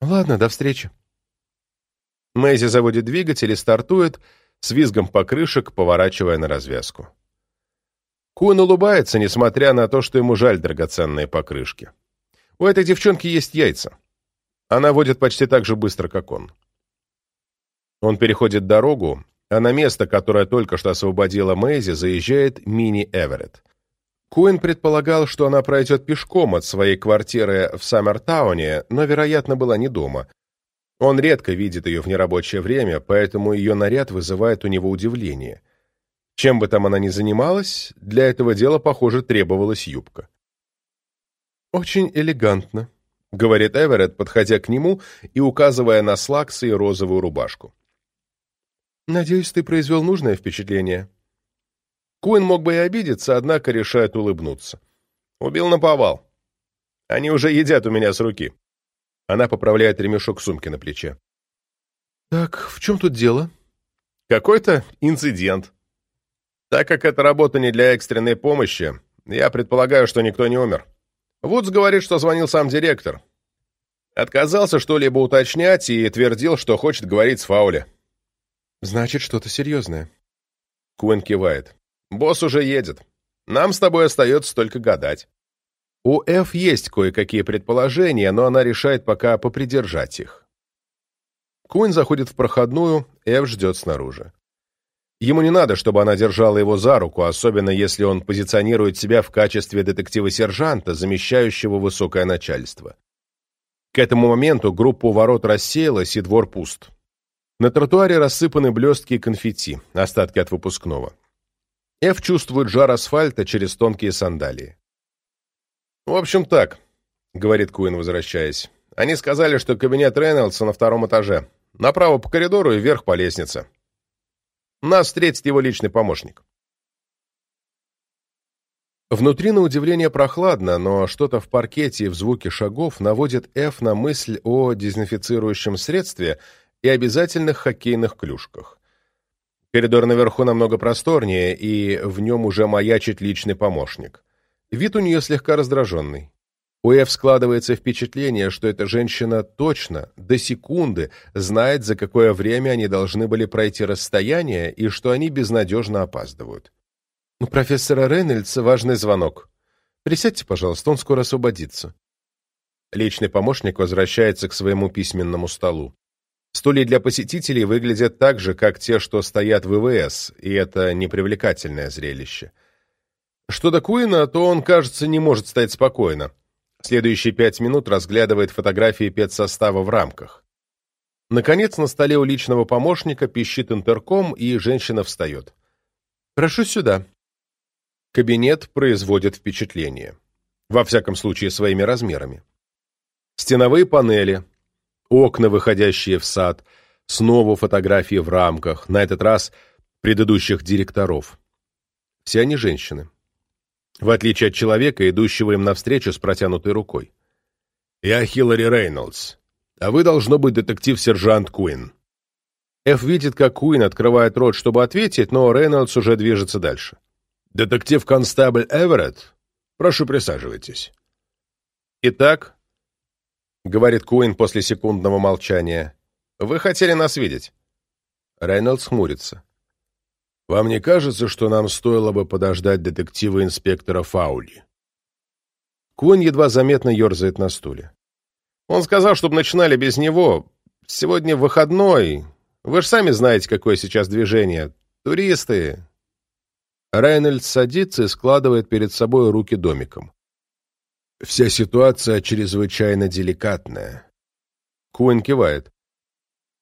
«Ладно, до встречи». Мэйзи заводит двигатель и стартует, с визгом покрышек, поворачивая на развязку. Куин улыбается, несмотря на то, что ему жаль драгоценные покрышки. У этой девчонки есть яйца. Она водит почти так же быстро, как он. Он переходит дорогу, а на место, которое только что освободила Мэйзи, заезжает Мини Эверетт. Куин предполагал, что она пройдет пешком от своей квартиры в Саммертауне, но, вероятно, была не дома. Он редко видит ее в нерабочее время, поэтому ее наряд вызывает у него удивление. Чем бы там она ни занималась, для этого дела, похоже, требовалась юбка. «Очень элегантно», — говорит Эверетт, подходя к нему и указывая на слаксы и розовую рубашку. «Надеюсь, ты произвел нужное впечатление». Куин мог бы и обидеться, однако решает улыбнуться. «Убил на повал. Они уже едят у меня с руки». Она поправляет ремешок сумки на плече. «Так, в чем тут дело?» «Какой-то инцидент», так как эта работа не для экстренной помощи, я предполагаю, что никто не умер. Вудс говорит, что звонил сам директор. Отказался что-либо уточнять и твердил, что хочет говорить с Фаули. Значит, что-то серьезное. Куин кивает. Босс уже едет. Нам с тобой остается только гадать. У Ф есть кое-какие предположения, но она решает пока попридержать их. Куин заходит в проходную, Ф ждет снаружи. Ему не надо, чтобы она держала его за руку, особенно если он позиционирует себя в качестве детектива-сержанта, замещающего высокое начальство. К этому моменту группа у ворот рассеялась, и двор пуст. На тротуаре рассыпаны блестки и конфетти, остатки от выпускного. Эф чувствует жар асфальта через тонкие сандалии. В общем так, — говорит Куин, возвращаясь. «Они сказали, что кабинет Рейнольдса на втором этаже. Направо по коридору и вверх по лестнице. Нас встретит его личный помощник». Внутри, на удивление, прохладно, но что-то в паркете и в звуке шагов наводит Ф на мысль о дезинфицирующем средстве и обязательных хоккейных клюшках. Коридор наверху намного просторнее, и в нем уже маячит личный помощник. Вид у нее слегка раздраженный. У Эв складывается впечатление, что эта женщина точно, до секунды, знает, за какое время они должны были пройти расстояние и что они безнадежно опаздывают. «У профессора Рейнольдса важный звонок. Присядьте, пожалуйста, он скоро освободится». Личный помощник возвращается к своему письменному столу. Стулья для посетителей выглядят так же, как те, что стоят в ИВС, и это непривлекательное зрелище. Что до Куина, то он, кажется, не может стоять спокойно. Следующие пять минут разглядывает фотографии педсостава в рамках. Наконец, на столе у личного помощника пищит интерком, и женщина встает. «Прошу сюда», Кабинет производит впечатление. Во всяком случае, своими размерами. Стеновые панели, окна, выходящие в сад, снова фотографии в рамках, на этот раз предыдущих директоров. Все они женщины. В отличие от человека, идущего им навстречу с протянутой рукой. «Я Хиллари Рейнольдс, а вы, должно быть, детектив-сержант Куин». Эф видит, как Куин открывает рот, чтобы ответить, но Рейнольдс уже движется дальше. «Детектив-констабль Эверетт? Прошу, присаживайтесь». «Итак», — говорит Куин после секундного молчания, — «вы хотели нас видеть?» Рейнольдс хмурится. «Вам не кажется, что нам стоило бы подождать детектива-инспектора Фаули?» Куин едва заметно ерзает на стуле. «Он сказал, чтобы начинали без него. Сегодня выходной. Вы же сами знаете, какое сейчас движение. Туристы, Рейнольдс садится и складывает перед собой руки домиком. Вся ситуация чрезвычайно деликатная. Куин кивает.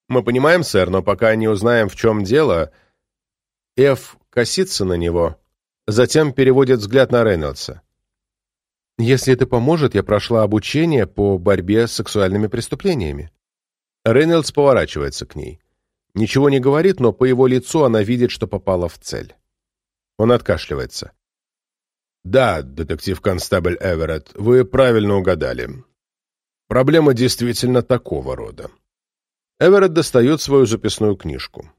Мы понимаем, сэр, но пока не узнаем, в чем дело... Эф косится на него, затем переводит взгляд на Рейнольдса. «Если это поможет, я прошла обучение по борьбе с сексуальными преступлениями». Рейнольдс поворачивается к ней. Ничего не говорит, но по его лицу она видит, что попала в цель. Он откашливается. «Да, детектив-констабль Эверетт, вы правильно угадали. Проблема действительно такого рода». Эверетт достает свою записную книжку.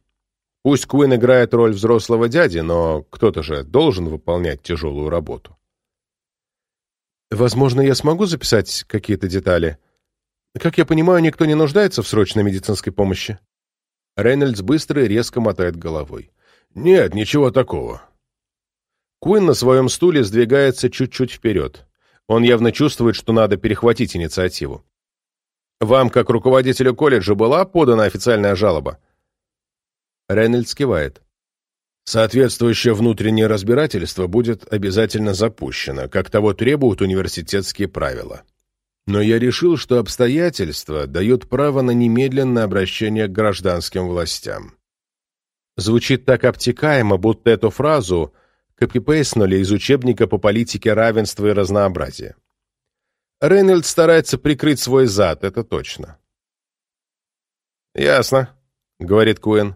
Пусть Куин играет роль взрослого дяди, но кто-то же должен выполнять тяжелую работу. «Возможно, я смогу записать какие-то детали. Как я понимаю, никто не нуждается в срочной медицинской помощи?» Рейнольдс быстро и резко мотает головой. «Нет, ничего такого. Куин на своем стуле сдвигается чуть-чуть вперед. Он явно чувствует, что надо перехватить инициативу. «Вам, как руководителю колледжа, была подана официальная жалоба?» Рейнольдс кивает. Соответствующее внутреннее разбирательство будет обязательно запущено, как того требуют университетские правила. Но я решил, что обстоятельства дают право на немедленное обращение к гражданским властям. Звучит так обтекаемо, будто эту фразу копипейснули из учебника по политике равенства и разнообразия. Рейнольд старается прикрыть свой зад, это точно. «Ясно», — говорит Куин.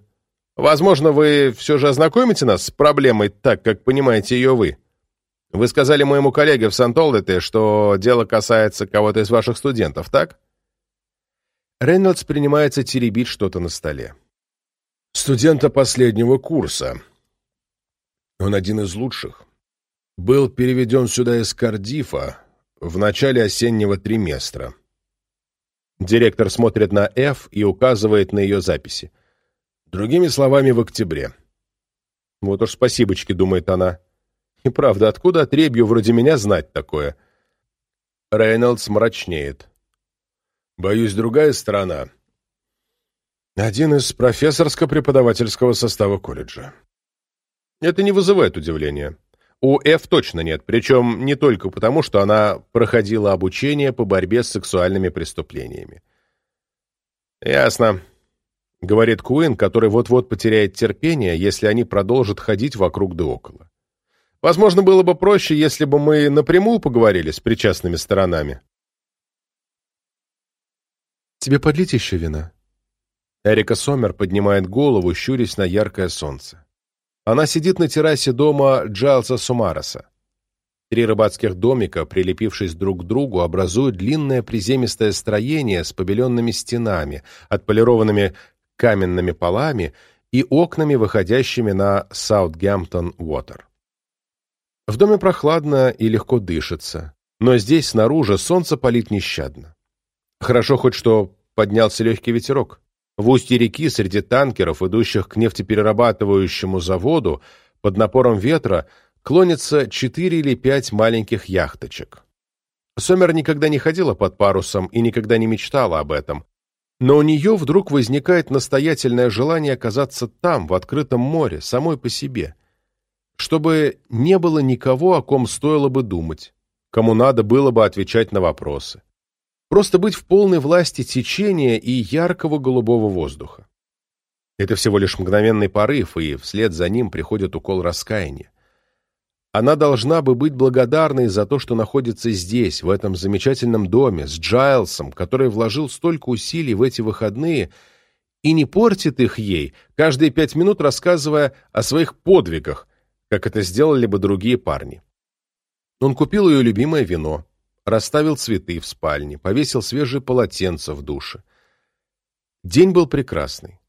«Возможно, вы все же ознакомите нас с проблемой так, как понимаете ее вы. Вы сказали моему коллеге в Сантолдете, что дело касается кого-то из ваших студентов, так?» Рейнольдс принимается теребить что-то на столе. «Студента последнего курса», он один из лучших. Был переведен сюда из Кардифа в начале осеннего триместра. Директор смотрит на F и указывает на ее записи. Другими словами, в октябре. Вот уж спасибочки, думает она. И правда, откуда отребью вроде меня знать такое? Рейнольдс мрачнеет. Боюсь, другая сторона. Один из профессорско-преподавательского состава колледжа. Это не вызывает удивления. У F точно нет, причем не только потому, что она проходила обучение по борьбе с сексуальными преступлениями. «Ясно», — говорит Куин, который вот-вот потеряет терпение, если они продолжат ходить вокруг да около. «Возможно, было бы проще, если бы мы напрямую поговорили с причастными сторонами». «Тебе подлить еще вина?» Эрика Сомер поднимает голову, щурясь на яркое солнце. Она сидит на террасе дома Джайлса Сумареса. Три рыбацких домика, прилепившись друг к другу, образуют длинное приземистое строение с побеленными стенами, отполированными каменными полами и окнами, выходящими на Саутгемптон-Уотер. В доме прохладно и легко дышится, но здесь, снаружи, солнце палит нещадно. Хорошо хоть что поднялся легкий ветерок. В устье реки среди танкеров, идущих к нефтеперерабатывающему заводу, под напором ветра клонятся четыре или пять маленьких яхточек. Сомер никогда не ходила под парусом и никогда не мечтала об этом. Но у нее вдруг возникает настоятельное желание оказаться там, в открытом море, самой по себе. Чтобы не было никого, о ком стоило бы думать, кому надо было бы отвечать на вопросы. Просто быть в полной власти течения и яркого голубого воздуха. Это всего лишь мгновенный порыв, и вслед за ним приходит укол раскаяния. Она должна бы быть благодарной за то, что находится здесь, в этом замечательном доме, с Джайлсом, который вложил столько усилий в эти выходные и не портит их ей, каждые пять минут рассказывая о своих подвигах, как это сделали бы другие парни. Он купил ее любимое вино, расставил цветы в спальне, повесил свежие полотенца в душе. День был прекрасный.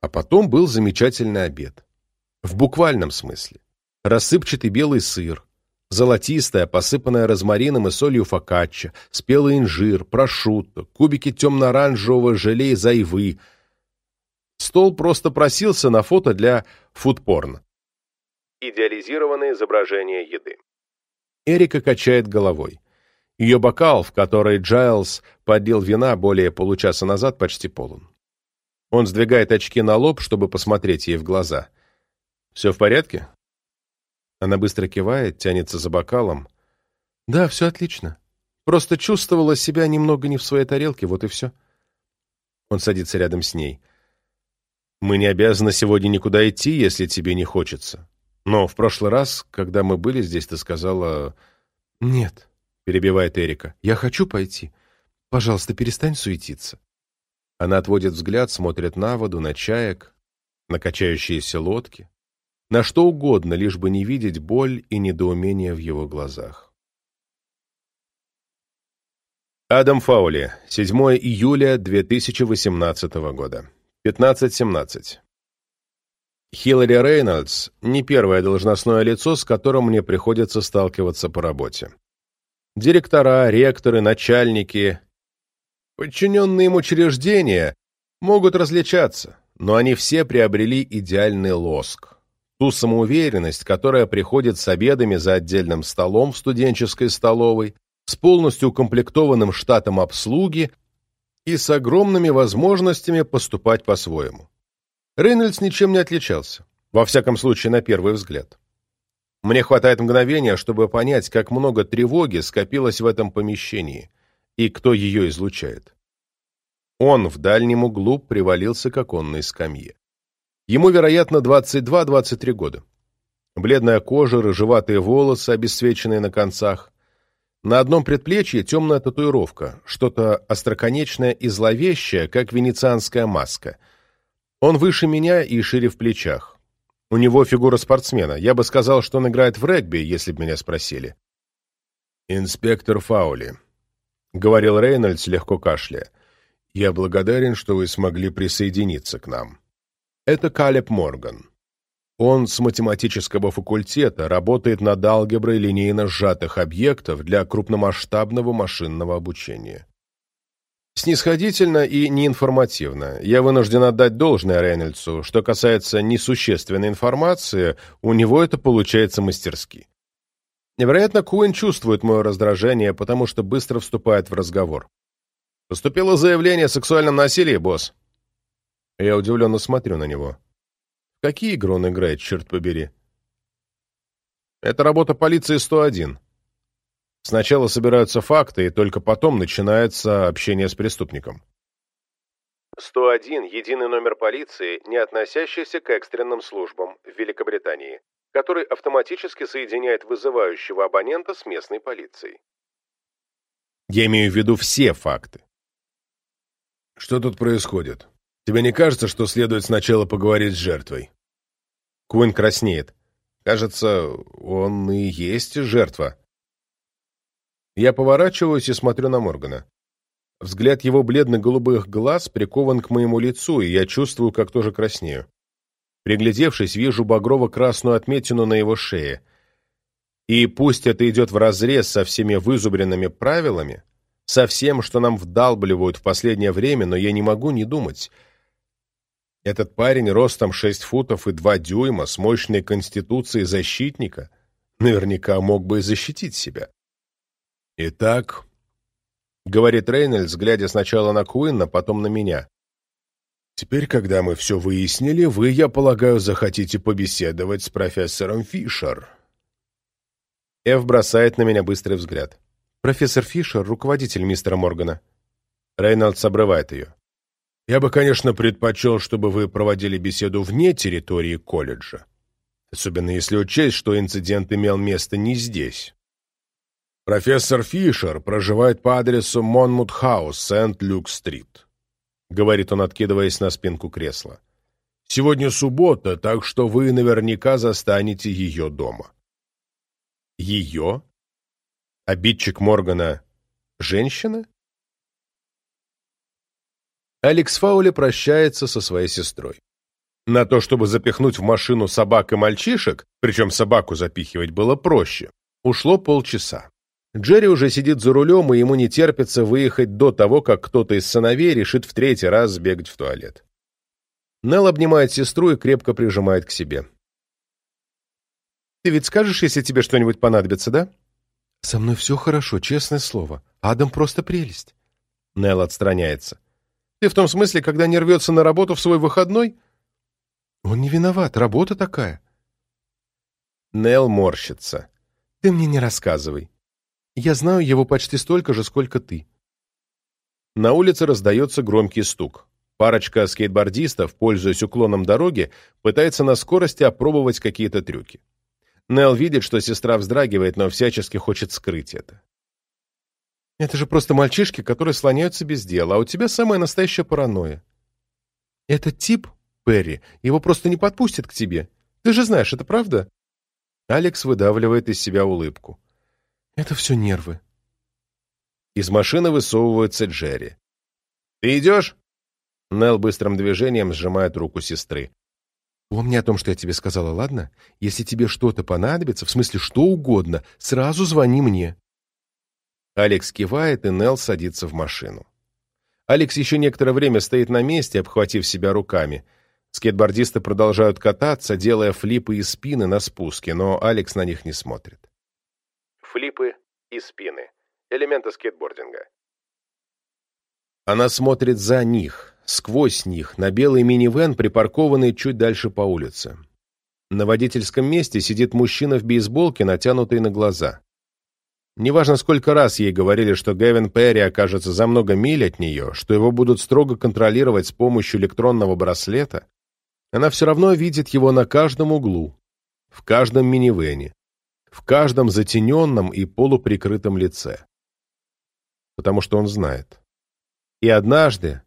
А потом был замечательный обед. В буквальном смысле. Рассыпчатый белый сыр, золотистая, посыпанная розмарином и солью фокачча, спелый инжир, прошутто, кубики темно-оранжевого желе из айвы. Стол просто просился на фото для фудпорн. Идеализированное изображение еды. Эрика качает головой. Ее бокал, в который Джайлз подлил вина более получаса назад, почти полон. Он сдвигает очки на лоб, чтобы посмотреть ей в глаза. «Все в порядке?» Она быстро кивает, тянется за бокалом. «Да, все отлично. Просто чувствовала себя немного не в своей тарелке, вот и все». Он садится рядом с ней. «Мы не обязаны сегодня никуда идти, если тебе не хочется. Но в прошлый раз, когда мы были здесь, ты сказала...» «Нет», — перебивает Эрика. «Я хочу пойти. Пожалуйста, перестань суетиться». Она отводит взгляд, смотрит на воду, на чаек, на качающиеся лодки, на что угодно, лишь бы не видеть боль и недоумение в его глазах. Адам Фаули, 7 июля 2018 года, 15.17. Хиллари Рейнольдс — не первое должностное лицо, с которым мне приходится сталкиваться по работе. Директора, ректоры, начальники, подчиненные им учреждения могут различаться, но они все приобрели идеальный лоск. Ту самоуверенность, которая приходит с обедами за отдельным столом в студенческой столовой, с полностью укомплектованным штатом обслуги и с огромными возможностями поступать по-своему. Рейнольдс ничем не отличался, во всяком случае на первый взгляд. Мне хватает мгновения, чтобы понять, как много тревоги скопилось в этом помещении и кто ее излучает. Он в дальнем углу привалился к оконной скамье. Ему, вероятно, 22-23 года. Бледная кожа, рыжеватые волосы, обесцвеченные на концах. На одном предплечье темная татуировка, что-то остроконечное и зловещее, как венецианская маска. Он выше меня и шире в плечах. У него фигура спортсмена. Я бы сказал, что он играет в регби, если бы меня спросили. «Инспектор Фаули», — говорил Рейнольдс, легко кашляя. «Я благодарен, что вы смогли присоединиться к нам. Это Калеб Морган. Он с математического факультета работает над алгеброй линейно сжатых объектов для крупномасштабного машинного обучения. Снисходительно и неинформативно. Я вынужден отдать должное Рейнольдсу. Что касается несущественной информации, у него это получается мастерски. Невероятно, Куин чувствует мое раздражение, потому что быстро вступает в разговор. «Поступило заявление о сексуальном насилии, босс». Я удивленно смотрю на него. какие игры он играет, черт побери? Это работа полиции 101. Сначала собираются факты, и только потом начинается общение с преступником. 101 – единый номер полиции, не относящийся к экстренным службам в Великобритании, который автоматически соединяет вызывающего абонента с местной полицией. Я имею в виду все факты. «Что тут происходит? Тебе не кажется, что следует сначала поговорить с жертвой?» Куин краснеет. Кажется, он и есть жертва. Я поворачиваюсь и смотрю на Моргана. Взгляд его бледно-голубых глаз прикован к моему лицу, и я чувствую, как тоже краснею. Приглядевшись, вижу багрово-красную отметину на его шее. И пусть это идет вразрез со всеми вызубренными правилами, со всем, что нам вдалбливают в последнее время, но я не могу не думать. Этот парень ростом 6 футов и 2 дюйма, с мощной конституцией защитника, наверняка мог бы и защитить себя. «Итак», — говорит Рейнольдс, глядя сначала на Куинна, потом на меня, «теперь, когда мы все выяснили, вы, я полагаю, захотите побеседовать с профессором Фишер». Эв бросает на меня быстрый взгляд. «Профессор Фишер — руководитель мистера Моргана». Рейнольдс обрывает ее. «Я бы, конечно, предпочел, чтобы вы проводили беседу вне территории колледжа, особенно если учесть, что инцидент имел место не здесь». «Профессор Фишер проживает по адресу Монмут-хаус, Сент-Люк-стрит», — говорит он, откидываясь на спинку кресла. «Сегодня суббота, так что вы наверняка застанете ее дома». «Ее? Обидчик Моргана — женщина?» Алекс Фаули прощается со своей сестрой. На то, чтобы запихнуть в машину собак и мальчишек, причем собаку запихивать было проще, ушло полчаса. Джерри уже сидит за рулем, и ему не терпится выехать до того, как кто-то из сыновей решит в третий раз сбегать в туалет. Нелл обнимает сестру и крепко прижимает к себе. «Ты ведь скажешь, если тебе что-нибудь понадобится, да?» «Со мной все хорошо, честное слово. Адам просто прелесть». Нелл отстраняется. «Ты в том смысле, когда не рвется на работу в свой выходной?» «Он не виноват, работа такая». Нелл морщится. «Ты мне не рассказывай. Я знаю его почти столько же, сколько ты. На улице раздается громкий стук. Парочка скейтбордистов, пользуясь уклоном дороги, пытается на скорости опробовать какие-то трюки. Нелл видит, что сестра вздрагивает, но всячески хочет скрыть это. «Это же просто мальчишки, которые слоняются без дела, а у тебя самая настоящая паранойя. Этот тип, Перри, его просто не подпустит к тебе. Ты же знаешь, это правда?» Алекс выдавливает из себя улыбку. Это все нервы. Из машины высовывается Джерри. «Ты идешь?» Нелл быстрым движением сжимает руку сестры. «Помни о том, что я тебе сказала, ладно? Если тебе что-то понадобится, в смысле что угодно, сразу звони мне». Алекс кивает, и Нелл садится в машину. Алекс еще некоторое время стоит на месте, обхватив себя руками. Скейтбордисты продолжают кататься, делая флипы и спины на спуске, но Алекс на них не смотрит флипы и спины. Элементы скейтбординга. Она смотрит за них, сквозь них, на белый минивэн, припаркованный чуть дальше по улице. На водительском месте сидит мужчина в бейсболке, натянутый на глаза. Неважно, сколько раз ей говорили, что Гэвин Перри окажется за много миль от нее, что его будут строго контролировать с помощью электронного браслета, она все равно видит его на каждом углу, в каждом минивэне, в каждом затененном и полуприкрытом лице. Потому что он знает. И однажды,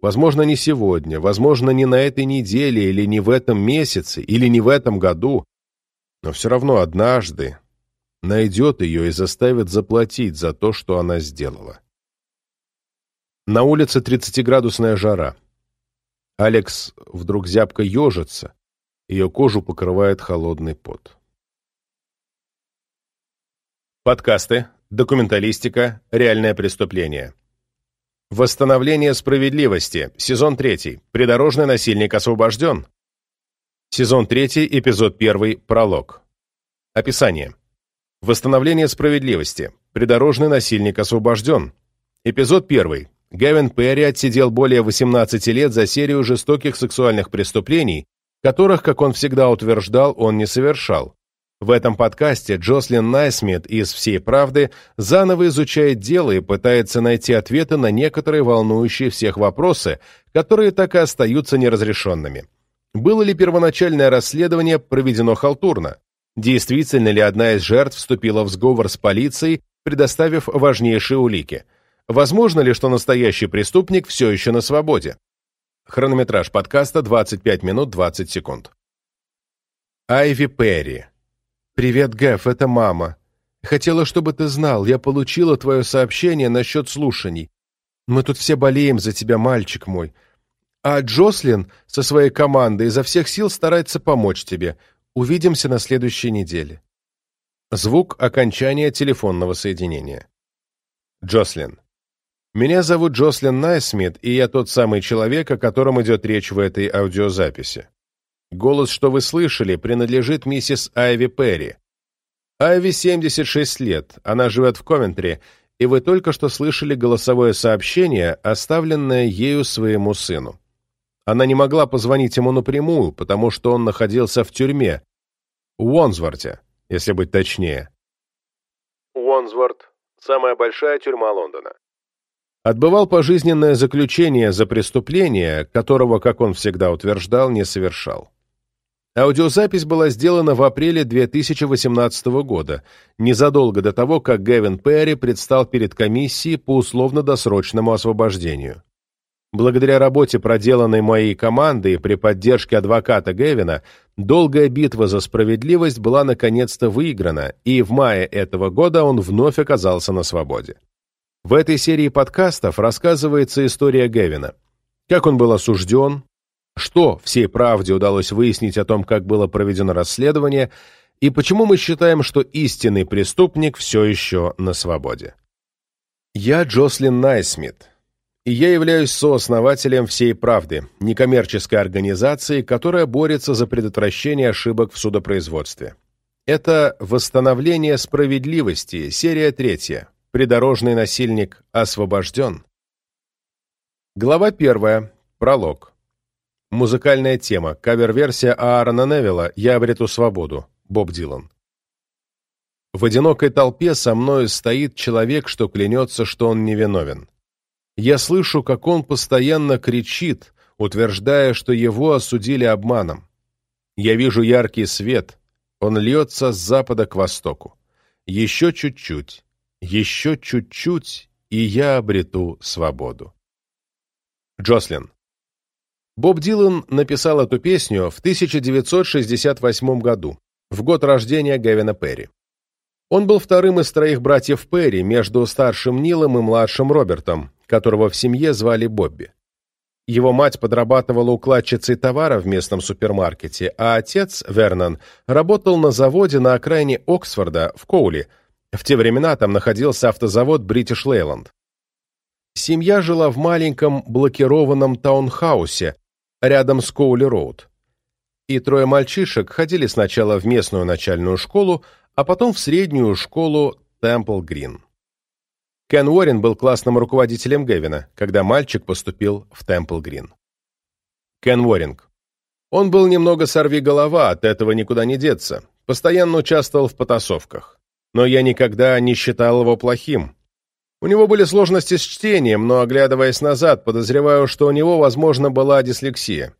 возможно, не сегодня, возможно, не на этой неделе или не в этом месяце, или не в этом году, но все равно однажды найдет ее и заставит заплатить за то, что она сделала. На улице 30-градусная жара. Алекс вдруг зябко ежится, ее кожу покрывает холодный пот. Подкасты, документалистика, реальное преступление. Восстановление справедливости. Сезон 3. Придорожный насильник освобожден. Сезон 3. Эпизод 1. Пролог. Описание. Восстановление справедливости. Придорожный насильник освобожден. Эпизод 1. Гевин Перри отсидел более 18 лет за серию жестоких сексуальных преступлений, которых, как он всегда утверждал, он не совершал. В этом подкасте Джослин Найсмит из «Всей правды» заново изучает дело и пытается найти ответы на некоторые волнующие всех вопросы, которые так и остаются неразрешенными. Было ли первоначальное расследование проведено халтурно? Действительно ли одна из жертв вступила в сговор с полицией, предоставив важнейшие улики? Возможно ли, что настоящий преступник все еще на свободе? Хронометраж подкаста 25 минут 20 секунд. Айви Перри. «Привет, Гэф, это мама. Хотела, чтобы ты знал, я получила твое сообщение насчет слушаний. Мы тут все болеем за тебя, мальчик мой. А Джослин со своей командой изо всех сил старается помочь тебе. Увидимся на следующей неделе». Звук окончания телефонного соединения. Джослин. Меня зовут Джослин Найсмит, и я тот самый человек, о котором идет речь в этой аудиозаписи. Голос, что вы слышали, принадлежит миссис Айви Перри. Айви 76 лет, она живет в Ковентри, и вы только что слышали голосовое сообщение, оставленное ею своему сыну. Она не могла позвонить ему напрямую, потому что он находился в тюрьме, в Уонсворте, если быть точнее. Уонсворт – самая большая тюрьма Лондона отбывал пожизненное заключение за преступление, которого, как он всегда утверждал, не совершал. Аудиозапись была сделана в апреле 2018 года, незадолго до того, как Гэвин Перри предстал перед комиссией по условно-досрочному освобождению. Благодаря работе, проделанной моей командой при поддержке адвоката Гэвина, долгая битва за справедливость была наконец-то выиграна, и в мае этого года он вновь оказался на свободе. В этой серии подкастов рассказывается история Гевина. Как он был осужден, что всей правде удалось выяснить о том, как было проведено расследование, и почему мы считаем, что истинный преступник все еще на свободе. Я Джослин Найсмит, и я являюсь сооснователем «Всей правды», некоммерческой организации, которая борется за предотвращение ошибок в судопроизводстве. Это «Восстановление справедливости», серия третья, Придорожный насильник освобожден. Глава первая. Пролог. Музыкальная тема. Кавер-версия Аарона Невилла «Я обрету свободу». Боб Дилан. В одинокой толпе со мною стоит человек, что клянется, что он невиновен. Я слышу, как он постоянно кричит, утверждая, что его осудили обманом. Я вижу яркий свет, он льется с запада к востоку. Еще чуть-чуть. Еще чуть-чуть, и я обрету свободу. Джослин. Боб Дилан написал эту песню в 1968 году, в год рождения Гевина Перри. Он был вторым из троих братьев Перри между старшим Нилом и младшим Робертом, которого в семье звали Бобби. Его мать подрабатывала укладчицей товара в местном супермаркете, а отец, Вернон, работал на заводе на окраине Оксфорда в Коули – в те времена там находился автозавод British Leyland. Семья жила в маленьком блокированном таунхаусе рядом с Коули-Роуд. И трое мальчишек ходили сначала в местную начальную школу, а потом в среднюю школу Темпл Грин. Кен Уоррен был классным руководителем Гевина, когда мальчик поступил в Темпл Грин. Кен Уорринг. Он был немного сорви-голова, от этого никуда не деться. Постоянно участвовал в потасовках но я никогда не считал его плохим. У него были сложности с чтением, но, оглядываясь назад, подозреваю, что у него, возможно, была дислексия.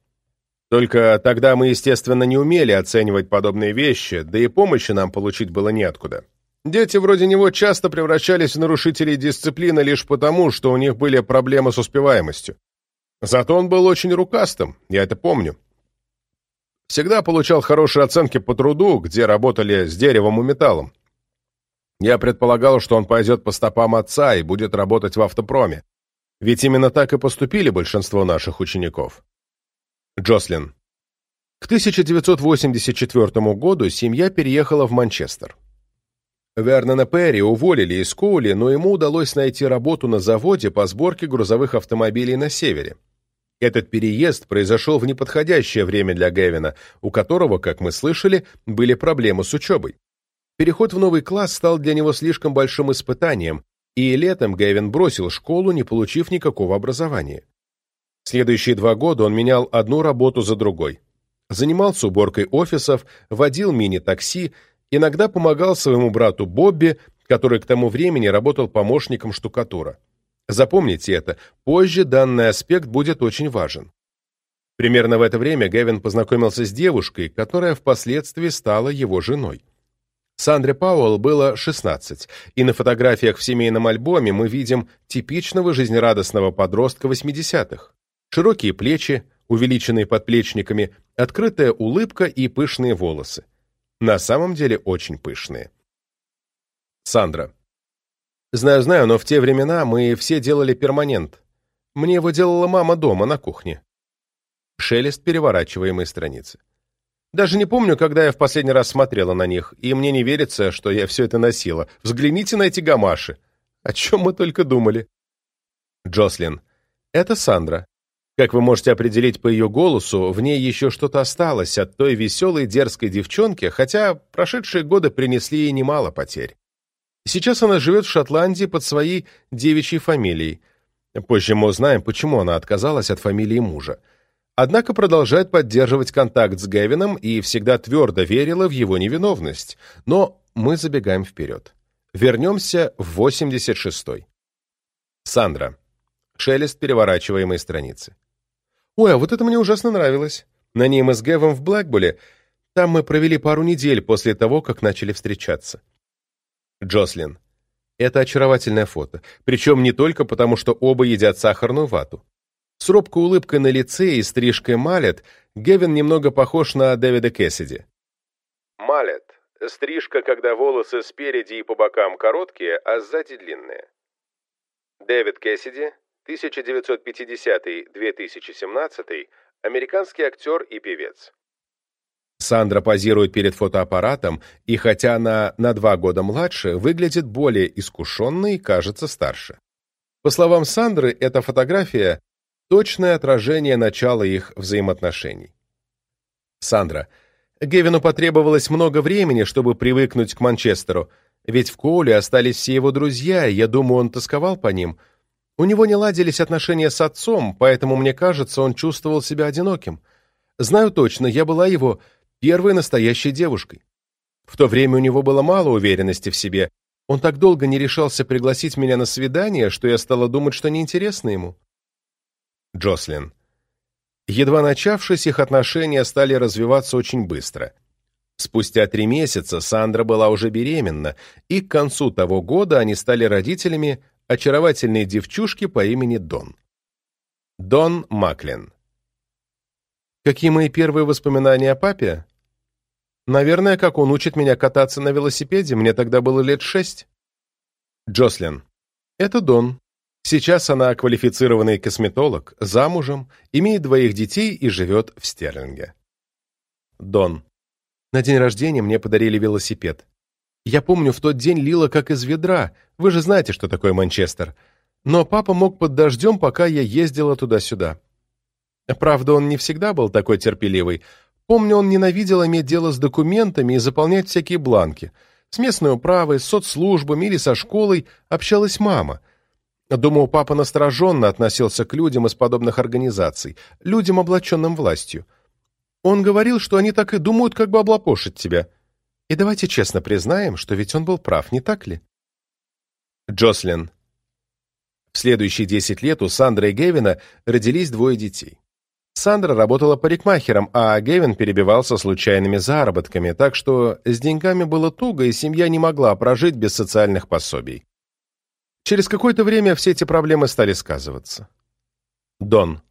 Только тогда мы, естественно, не умели оценивать подобные вещи, да и помощи нам получить было неоткуда. Дети вроде него часто превращались в нарушителей дисциплины лишь потому, что у них были проблемы с успеваемостью. Зато он был очень рукастым, я это помню. Всегда получал хорошие оценки по труду, где работали с деревом и металлом. Я предполагал, что он пойдет по стопам отца и будет работать в автопроме. Ведь именно так и поступили большинство наших учеников. Джослин. К 1984 году семья переехала в Манчестер. Вернона Перри уволили из Коули, но ему удалось найти работу на заводе по сборке грузовых автомобилей на севере. Этот переезд произошел в неподходящее время для Гевина, у которого, как мы слышали, были проблемы с учебой. Переход в новый класс стал для него слишком большим испытанием, и летом Гэвин бросил школу, не получив никакого образования. Следующие два года он менял одну работу за другой. Занимался уборкой офисов, водил мини-такси, иногда помогал своему брату Бобби, который к тому времени работал помощником штукатура. Запомните это, позже данный аспект будет очень важен. Примерно в это время Гэвин познакомился с девушкой, которая впоследствии стала его женой. Сандре Пауэлл было 16, и на фотографиях в семейном альбоме мы видим типичного жизнерадостного подростка 80-х. Широкие плечи, увеличенные подплечниками, открытая улыбка и пышные волосы. На самом деле очень пышные. Сандра. Знаю-знаю, но в те времена мы все делали перманент. Мне его делала мама дома, на кухне. Шелест переворачиваемой страницы. Даже не помню, когда я в последний раз смотрела на них, и мне не верится, что я все это носила. Взгляните на эти гамаши. О чем мы только думали. Джослин. Это Сандра. Как вы можете определить по ее голосу, в ней еще что-то осталось от той веселой дерзкой девчонки, хотя прошедшие годы принесли ей немало потерь. Сейчас она живет в Шотландии под своей девичьей фамилией. Позже мы узнаем, почему она отказалась от фамилии мужа. Однако продолжает поддерживать контакт с Гевином и всегда твердо верила в его невиновность. Но мы забегаем вперед. Вернемся в 86-й. Сандра. Шелест переворачиваемой страницы. «Ой, а вот это мне ужасно нравилось. На ней мы с Гевом в Блэкбуле. Там мы провели пару недель после того, как начали встречаться. Джослин. Это очаровательное фото. Причем не только потому, что оба едят сахарную вату. С робкой улыбкой на лице и стрижкой малет Гевин немного похож на Дэвида Кэссиди. Малет. Стрижка, когда волосы спереди и по бокам короткие, а сзади длинные. Дэвид Кэссиди, 1950-2017, американский актер и певец. Сандра позирует перед фотоаппаратом, и хотя она на два года младше, выглядит более искушенной и кажется старше. По словам Сандры, эта фотография – точное отражение начала их взаимоотношений. Сандра. Гевину потребовалось много времени, чтобы привыкнуть к Манчестеру, ведь в Коуле остались все его друзья, и я думаю, он тосковал по ним. У него не ладились отношения с отцом, поэтому, мне кажется, он чувствовал себя одиноким. Знаю точно, я была его первой настоящей девушкой. В то время у него было мало уверенности в себе. Он так долго не решался пригласить меня на свидание, что я стала думать, что неинтересно ему. Джослин. Едва начавшись, их отношения стали развиваться очень быстро. Спустя три месяца Сандра была уже беременна, и к концу того года они стали родителями очаровательной девчушки по имени Дон. Дон Маклин. Какие мои первые воспоминания о папе? Наверное, как он учит меня кататься на велосипеде, мне тогда было лет шесть. Джослин. Это Дон. Сейчас она квалифицированный косметолог, замужем, имеет двоих детей и живет в Стерлинге. Дон. На день рождения мне подарили велосипед. Я помню, в тот день лило как из ведра. Вы же знаете, что такое Манчестер. Но папа мог под дождем, пока я ездила туда-сюда. Правда, он не всегда был такой терпеливый. Помню, он ненавидел иметь дело с документами и заполнять всякие бланки. С местной управой, с соцслужбами или со школой общалась мама. Думаю, папа настороженно относился к людям из подобных организаций, людям, облаченным властью. Он говорил, что они так и думают, как бы облапошить тебя. И давайте честно признаем, что ведь он был прав, не так ли? Джослин. В следующие десять лет у Сандры и Гевина родились двое детей. Сандра работала парикмахером, а Гевин перебивался случайными заработками, так что с деньгами было туго, и семья не могла прожить без социальных пособий. Через какое-то время все эти проблемы стали сказываться. Дон.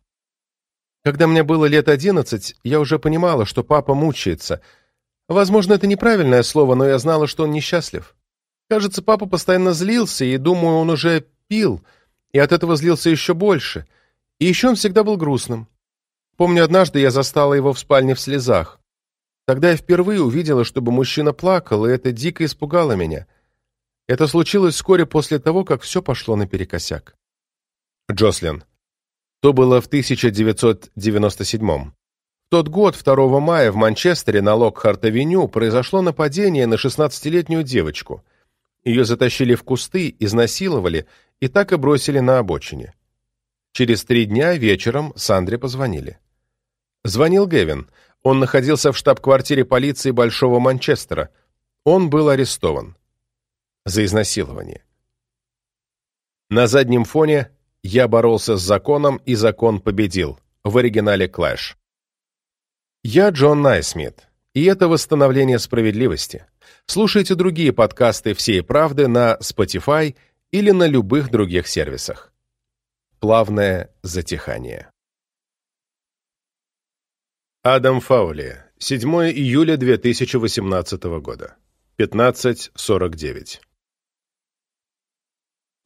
Когда мне было лет одиннадцать, я уже понимала, что папа мучается. Возможно, это неправильное слово, но я знала, что он несчастлив. Кажется, папа постоянно злился, и, думаю, он уже пил, и от этого злился еще больше. И еще он всегда был грустным. Помню, однажды я застала его в спальне в слезах. Тогда я впервые увидела, чтобы мужчина плакал, и это дико испугало меня. Это случилось вскоре после того, как все пошло наперекосяк. Джослин. То было в 1997 -м. Тот год, 2 мая, в Манчестере на Локхарт-авеню произошло нападение на 16-летнюю девочку. Ее затащили в кусты, изнасиловали и так и бросили на обочине. Через три дня вечером Сандре позвонили. Звонил Гевин. Он находился в штаб-квартире полиции Большого Манчестера. Он был арестован. За изнасилование. На заднем фоне «Я боролся с законом, и закон победил» в оригинале «Клэш». Я Джон Найсмит, и это восстановление справедливости. Слушайте другие подкасты «Всей правды» на Spotify или на любых других сервисах. Плавное затихание. Адам Фаули. 7 июля 2018 года. 15.49.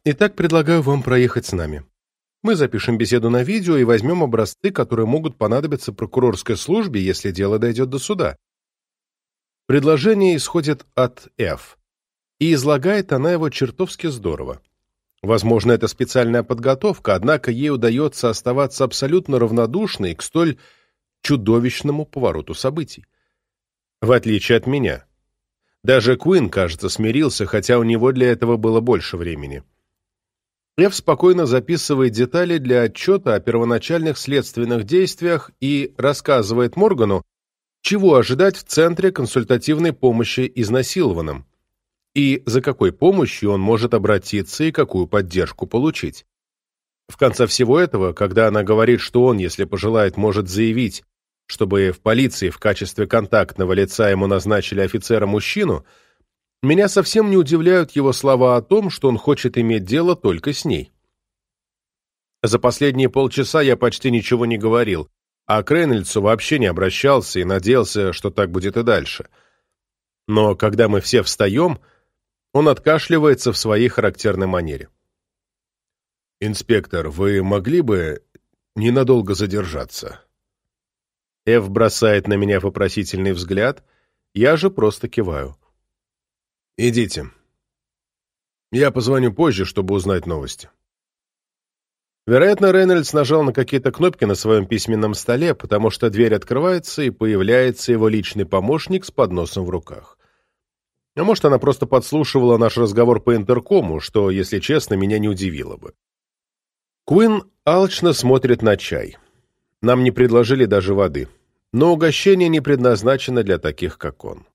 Итак, предлагаю вам проехать с нами. Мы запишем беседу на видео и возьмем образцы, которые могут понадобиться прокурорской службе, если дело дойдет до суда. Предложение исходит от F, и излагает она его чертовски здорово. Возможно, это специальная подготовка, однако ей удается оставаться абсолютно равнодушной к столь чудовищному повороту событий. В отличие от меня. Даже Куин, кажется, смирился, хотя у него для этого было больше времени. Эв спокойно записывает детали для отчета о первоначальных следственных действиях и рассказывает Моргану, чего ожидать в Центре консультативной помощи изнасилованным, и за какой помощью он может обратиться и какую поддержку получить. В конце всего этого, когда она говорит, что он, если пожелает, может заявить, чтобы в полиции в качестве контактного лица ему назначили офицера-мужчину, меня совсем не удивляют его слова о том, что он хочет иметь дело только с ней. За последние полчаса я почти ничего не говорил, а к Рейнольдсу вообще не обращался и надеялся, что так будет и дальше. Но когда мы все встаем, он откашливается в своей характерной манере. «Инспектор, вы могли бы ненадолго задержаться?» Эв бросает на меня вопросительный взгляд, я же просто киваю. «Идите. Я позвоню позже, чтобы узнать новости». Вероятно, Рейнольдс нажал на какие-то кнопки на своем письменном столе, потому что дверь открывается, и появляется его личный помощник с подносом в руках. А может, она просто подслушивала наш разговор по интеркому, что, если честно, меня не удивило бы. Куин алчно смотрит на чай. Нам не предложили даже воды. Но угощение не предназначено для таких, как он.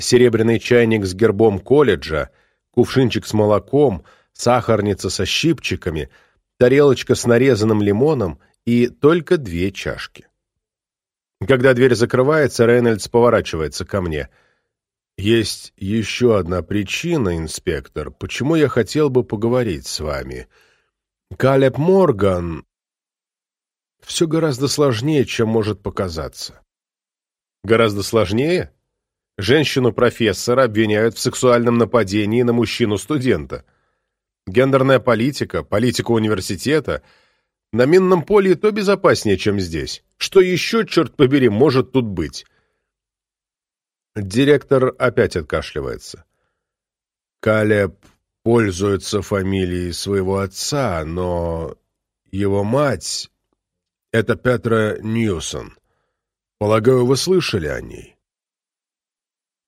Серебряный чайник с гербом колледжа, кувшинчик с молоком, сахарница со щипчиками — тарелочка с нарезанным лимоном и только две чашки. Когда дверь закрывается, Рейнольдс поворачивается ко мне. «Есть еще одна причина, инспектор, почему я хотел бы поговорить с вами. Калеб Морган...» «Все гораздо сложнее, чем может показаться». «Гораздо сложнее?» Женщину-профессора обвиняют в сексуальном нападении на мужчину-студента. Гендерная политика, политика университета. На минном поле то безопаснее, чем здесь. Что еще, черт побери, может тут быть? Директор опять откашливается. Калеб пользуется фамилией своего отца, но его мать — это Петра Ньюсон. Полагаю, вы слышали о ней?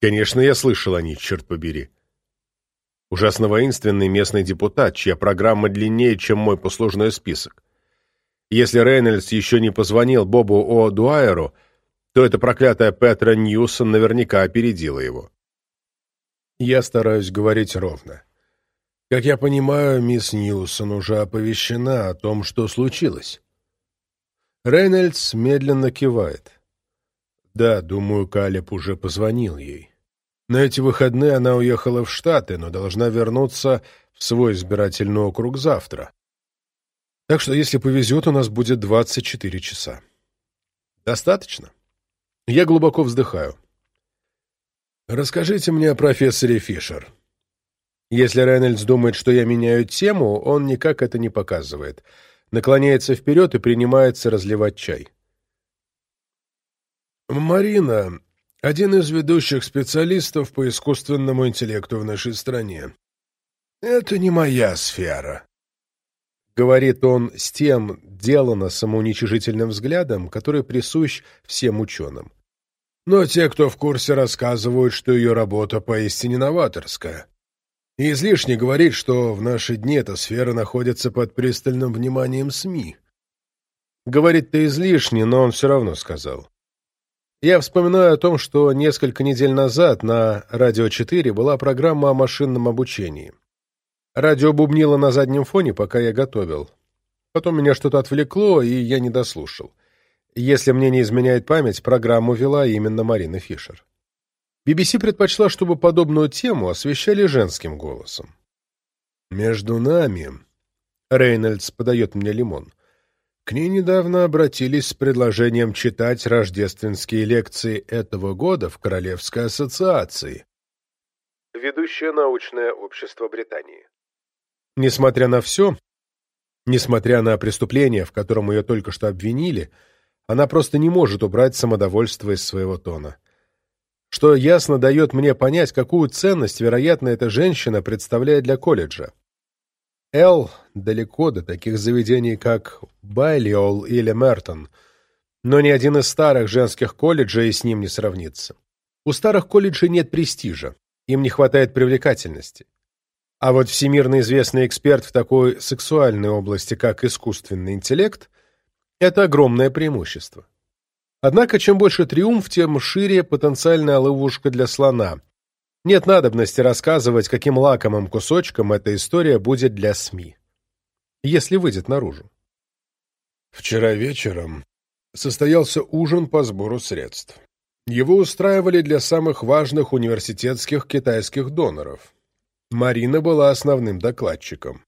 Конечно, я слышал о ней, черт побери. Ужасно воинственный местный депутат, чья программа длиннее, чем мой послужной список. Если Рейнольдс еще не позвонил Бобу О. Дуайеру, то эта проклятая Петра Ньюсон наверняка опередила его. Я стараюсь говорить ровно. Как я понимаю, мисс Ньюсон уже оповещена о том, что случилось. Рейнольдс медленно кивает. Да, думаю, Калеб уже позвонил ей. На эти выходные она уехала в Штаты, но должна вернуться в свой избирательный округ завтра. Так что, если повезет, у нас будет 24 часа. Достаточно? Я глубоко вздыхаю. Расскажите мне о профессоре Фишер. Если Рейнольдс думает, что я меняю тему, он никак это не показывает. Наклоняется вперед и принимается разливать чай. Марина один из ведущих специалистов по искусственному интеллекту в нашей стране. «Это не моя сфера», — говорит он с тем делано самоуничижительным взглядом, который присущ всем ученым. Но те, кто в курсе, рассказывают, что ее работа поистине новаторская. И излишне говорить, что в наши дни эта сфера находится под пристальным вниманием СМИ. Говорит-то излишне, но он все равно сказал. Я вспоминаю о том, что несколько недель назад на «Радио 4» была программа о машинном обучении. Радио бубнило на заднем фоне, пока я готовил. Потом меня что-то отвлекло, и я не дослушал. Если мне не изменяет память, программу вела именно Марина Фишер. BBC предпочла, чтобы подобную тему освещали женским голосом. «Между нами...» — Рейнольдс подает мне лимон. К ней недавно обратились с предложением читать рождественские лекции этого года в Королевской ассоциации. Ведущее научное общество Британии. Несмотря на все, несмотря на преступление, в котором ее только что обвинили, она просто не может убрать самодовольство из своего тона. Что ясно дает мне понять, какую ценность, вероятно, эта женщина представляет для колледжа. Эл далеко до таких заведений, как Байлиол или Мертон, но ни один из старых женских колледжей с ним не сравнится. У старых колледжей нет престижа, им не хватает привлекательности. А вот всемирно известный эксперт в такой сексуальной области, как искусственный интеллект, это огромное преимущество. Однако, чем больше триумф, тем шире потенциальная ловушка для слона. Нет надобности рассказывать, каким лакомым кусочком эта история будет для СМИ, если выйдет наружу. Вчера вечером состоялся ужин по сбору средств. Его устраивали для самых важных университетских китайских доноров. Марина была основным докладчиком.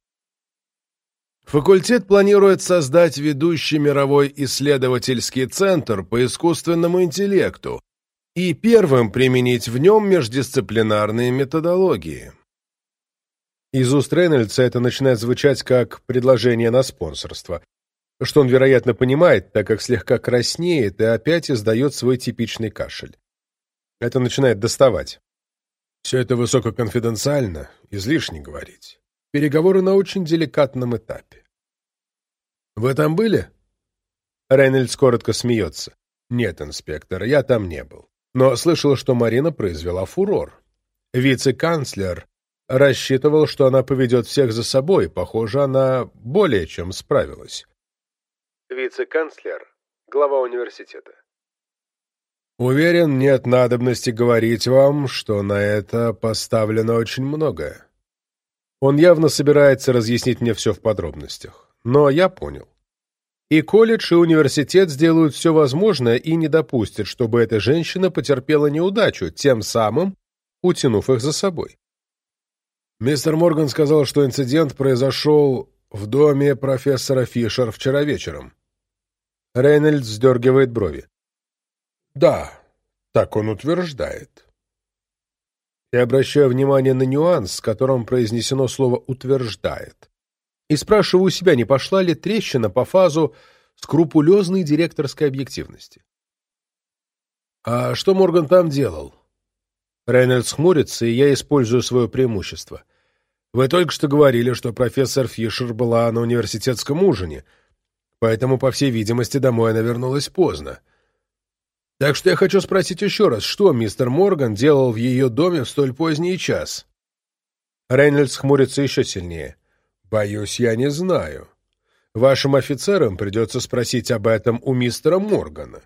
Факультет планирует создать ведущий мировой исследовательский центр по искусственному интеллекту и первым применить в нем междисциплинарные методологии. Из уст Рейнольдса это начинает звучать как предложение на спонсорство, что он, вероятно, понимает, так как слегка краснеет и опять издает свой типичный кашель. Это начинает доставать. Все это высококонфиденциально, излишне говорить. Переговоры на очень деликатном этапе. «Вы там были?» Рейнольдс коротко смеется. «Нет, инспектор, я там не был. Но слышал, что Марина произвела фурор. Вице-канцлер рассчитывал, что она поведет всех за собой. Похоже, она более чем справилась». Вице-канцлер, глава университета. Уверен, нет надобности говорить вам, что на это поставлено очень многое. Он явно собирается разъяснить мне все в подробностях. Но я понял. И колледж, и университет сделают все возможное и не допустят, чтобы эта женщина потерпела неудачу, тем самым утянув их за собой. Мистер Морган сказал, что инцидент произошел в доме профессора Фишер вчера вечером. Рейнольдс сдергивает брови. Да, так он утверждает. Я обращаю внимание на нюанс, с которым произнесено слово «утверждает». И спрашиваю себя, не пошла ли трещина по фазу скрупулезной директорской объективности. «А что Морган там делал?» Рейнольдс хмурится, и я использую свое преимущество. «Вы только что говорили, что профессор Фишер была на университетском ужине, поэтому, по всей видимости, домой она вернулась поздно. Так что я хочу спросить еще раз, что мистер Морган делал в ее доме в столь поздний час? Рейнольдс хмурится еще сильнее. Боюсь, я не знаю. Вашим офицерам придется спросить об этом у мистера Моргана.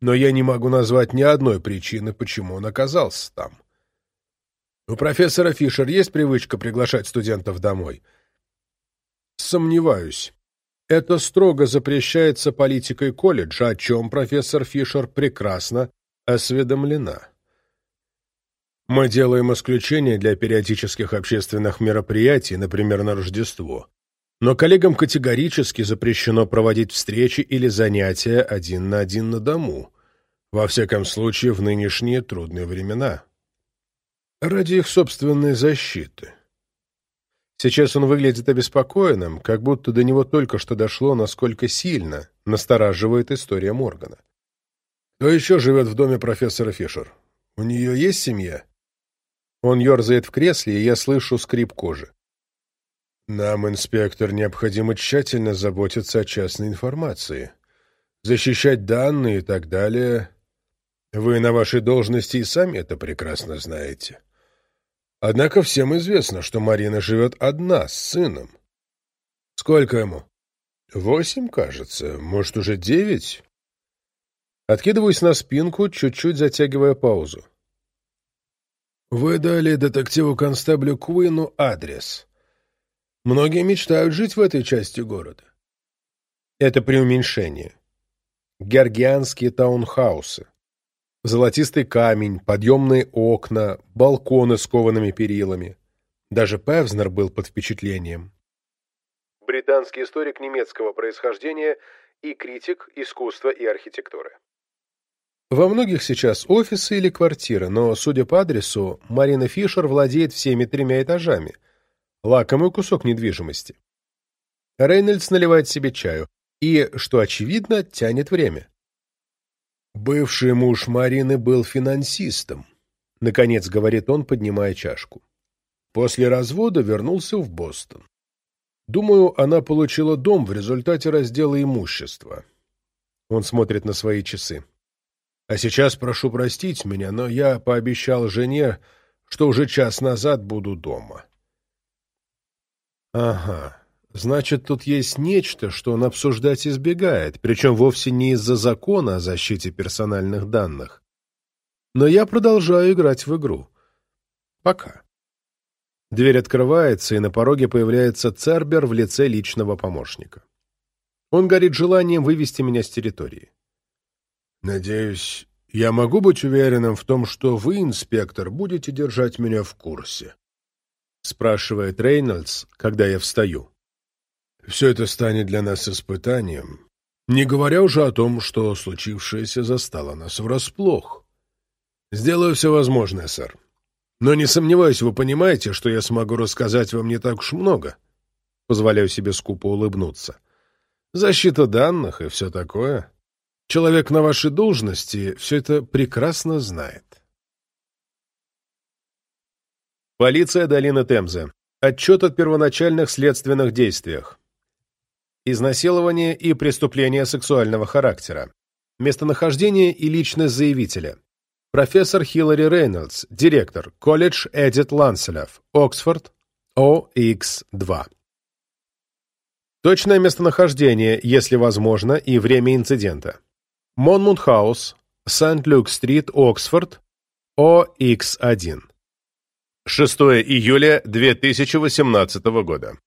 Но я не могу назвать ни одной причины, почему он оказался там. У профессора Фишер есть привычка приглашать студентов домой? Сомневаюсь. Это строго запрещается политикой колледжа, о чем профессор Фишер прекрасно осведомлена. Мы делаем исключение для периодических общественных мероприятий, например, на Рождество. Но коллегам категорически запрещено проводить встречи или занятия один на один на дому, во всяком случае в нынешние трудные времена. Ради их собственной защиты. Сейчас он выглядит обеспокоенным, как будто до него только что дошло, насколько сильно настораживает история Моргана. Кто еще живет в доме профессора Фишер? У нее есть семья? Он ерзает в кресле, и я слышу скрип кожи. Нам, инспектор, необходимо тщательно заботиться о частной информации, защищать данные и так далее. Вы на вашей должности и сами это прекрасно знаете. Однако всем известно, что Марина живет одна, с сыном. Сколько ему? Восемь, кажется. Может, уже девять? Откидываюсь на спинку, чуть-чуть затягивая паузу. Вы дали детективу-констеблю Куину адрес. Многие мечтают жить в этой части города. Это преуменьшение. Георгианские таунхаусы. Золотистый камень, подъемные окна, балконы с коваными перилами. Даже Певзнер был под впечатлением. Британский историк немецкого происхождения и критик искусства и архитектуры. Во многих сейчас офисы или квартиры, но, судя по адресу, Марина Фишер владеет всеми тремя этажами. Лакомый кусок недвижимости. Рейнольдс наливает себе чаю и, что очевидно, тянет время. Бывший муж Марины был финансистом, наконец говорит он, поднимая чашку. После развода вернулся в Бостон. Думаю, она получила дом в результате раздела имущества. Он смотрит на свои часы. А сейчас прошу простить меня, но я пообещал жене, что уже час назад буду дома. Ага. Значит, тут есть нечто, что он обсуждать избегает, причем вовсе не из-за закона о защите персональных данных. Но я продолжаю играть в игру. Пока. Дверь открывается, и на пороге появляется Цербер в лице личного помощника. Он горит желанием вывести меня с территории. «Надеюсь, я могу быть уверенным в том, что вы, инспектор, будете держать меня в курсе?» спрашивает Рейнольдс, когда я встаю. Все это станет для нас испытанием, не говоря уже о том, что случившееся застало нас врасплох. Сделаю все возможное, сэр. Но не сомневаюсь, вы понимаете, что я смогу рассказать вам не так уж много. Позволяю себе скупо улыбнуться. Защита данных и все такое. Человек на вашей должности все это прекрасно знает. Полиция долины Темзы. Отчет о первоначальных следственных действиях. Изнасилование и преступление сексуального характера. Местонахождение и личность заявителя. Профессор Хиллари Рейнольдс, директор, колледж Эдит Ланселев, Оксфорд, ОХ-2. Точное местонахождение, если возможно, и время инцидента. Монмут Хаус, Сент-Люк-стрит, Оксфорд, ОХ-1. 6 июля 2018 года.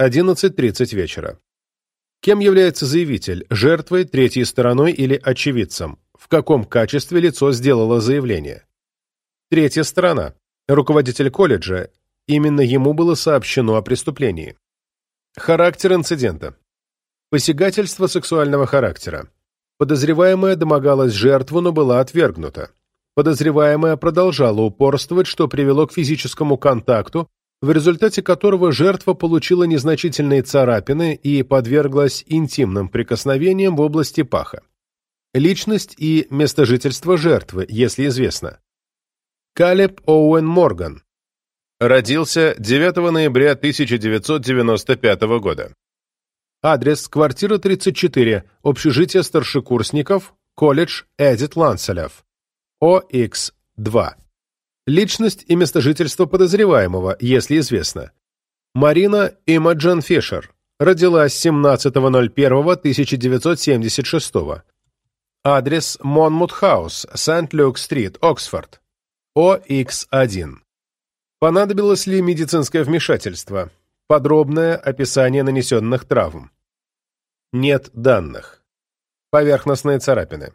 11.30 вечера. Кем является заявитель, жертвой, третьей стороной или очевидцем? В каком качестве лицо сделало заявление? Третья сторона. Руководитель колледжа. Именно ему было сообщено о преступлении. Характер инцидента. Посягательство сексуального характера. Подозреваемая домогалась жертву, но была отвергнута. Подозреваемая продолжала упорствовать, что привело к физическому контакту, в результате которого жертва получила незначительные царапины и подверглась интимным прикосновениям в области паха. Личность и место жительства жертвы, если известно. Калеб Оуэн Морган. Родился 9 ноября 1995 года. Адрес – квартира 34, общежитие старшекурсников, колледж Эдит Ланселев. ОХ-2. Личность и место жительства подозреваемого, если известно. Марина Имаджен Фишер. Родилась 17.01.1976. Адрес Монмут Хаус, Сент-Люк-стрит, Оксфорд. ОХ-1. Понадобилось ли медицинское вмешательство? Подробное описание нанесенных травм. Нет данных. Поверхностные царапины.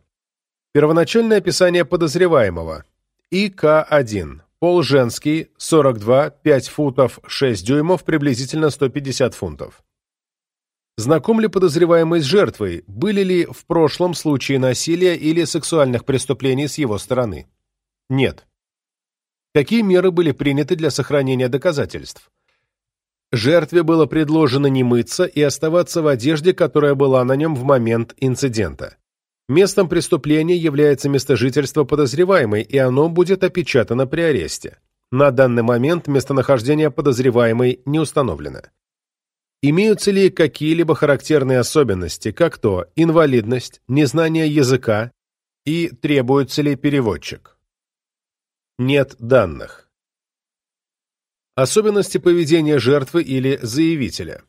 Первоначальное описание подозреваемого. ИК-1. Пол женский, 42, 5 футов 6 дюймов, приблизительно 150 фунтов. Знаком ли подозреваемый с жертвой? Были ли в прошлом случаи насилия или сексуальных преступлений с его стороны? Нет. Какие меры были приняты для сохранения доказательств? Жертве было предложено не мыться и оставаться в одежде, которая была на нем в момент инцидента. Местом преступления является место жительства подозреваемой, и оно будет опечатано при аресте. На данный момент местонахождение подозреваемой не установлено. Имеются ли какие-либо характерные особенности, как то инвалидность, незнание языка и требуется ли переводчик? Нет данных. Особенности поведения жертвы или заявителя.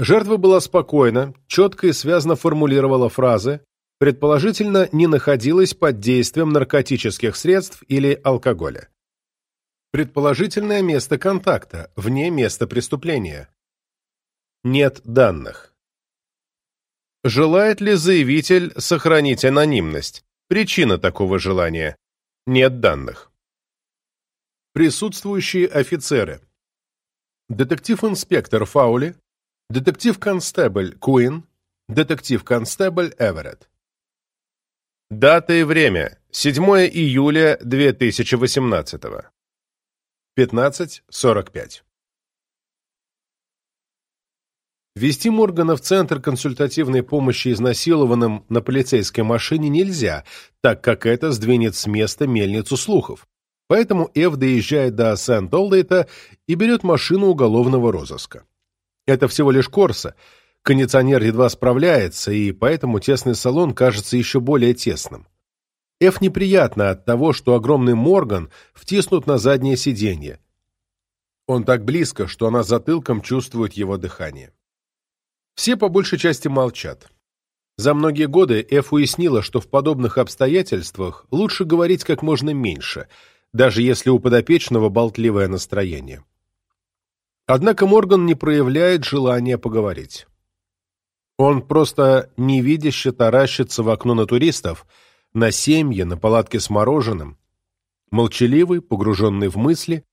Жертва была спокойна, четко и связно формулировала фразы, предположительно не находилась под действием наркотических средств или алкоголя. Предположительное место контакта, вне места преступления. Нет данных. Желает ли заявитель сохранить анонимность? Причина такого желания. Нет данных. Присутствующие офицеры. Детектив-инспектор Фаули, детектив-констебль Куин, детектив-констебль Эверетт. Дата и время. 7 июля 2018. 15.45. Вести Моргана в Центр консультативной помощи изнасилованным на полицейской машине нельзя, так как это сдвинет с места мельницу слухов. Поэтому Эв доезжает до Сент-Олдейта и берет машину уголовного розыска. Это всего лишь Корса. Кондиционер едва справляется, и поэтому тесный салон кажется еще более тесным. Эф неприятно от того, что огромный Морган втиснут на заднее сиденье. Он так близко, что она затылком чувствует его дыхание. Все по большей части молчат. За многие годы Эф уяснила, что в подобных обстоятельствах лучше говорить как можно меньше, даже если у подопечного болтливое настроение. Однако Морган не проявляет желания поговорить. Он просто невидяще таращится в окно на туристов, на семьи, на палатки с мороженым, молчаливый, погруженный в мысли,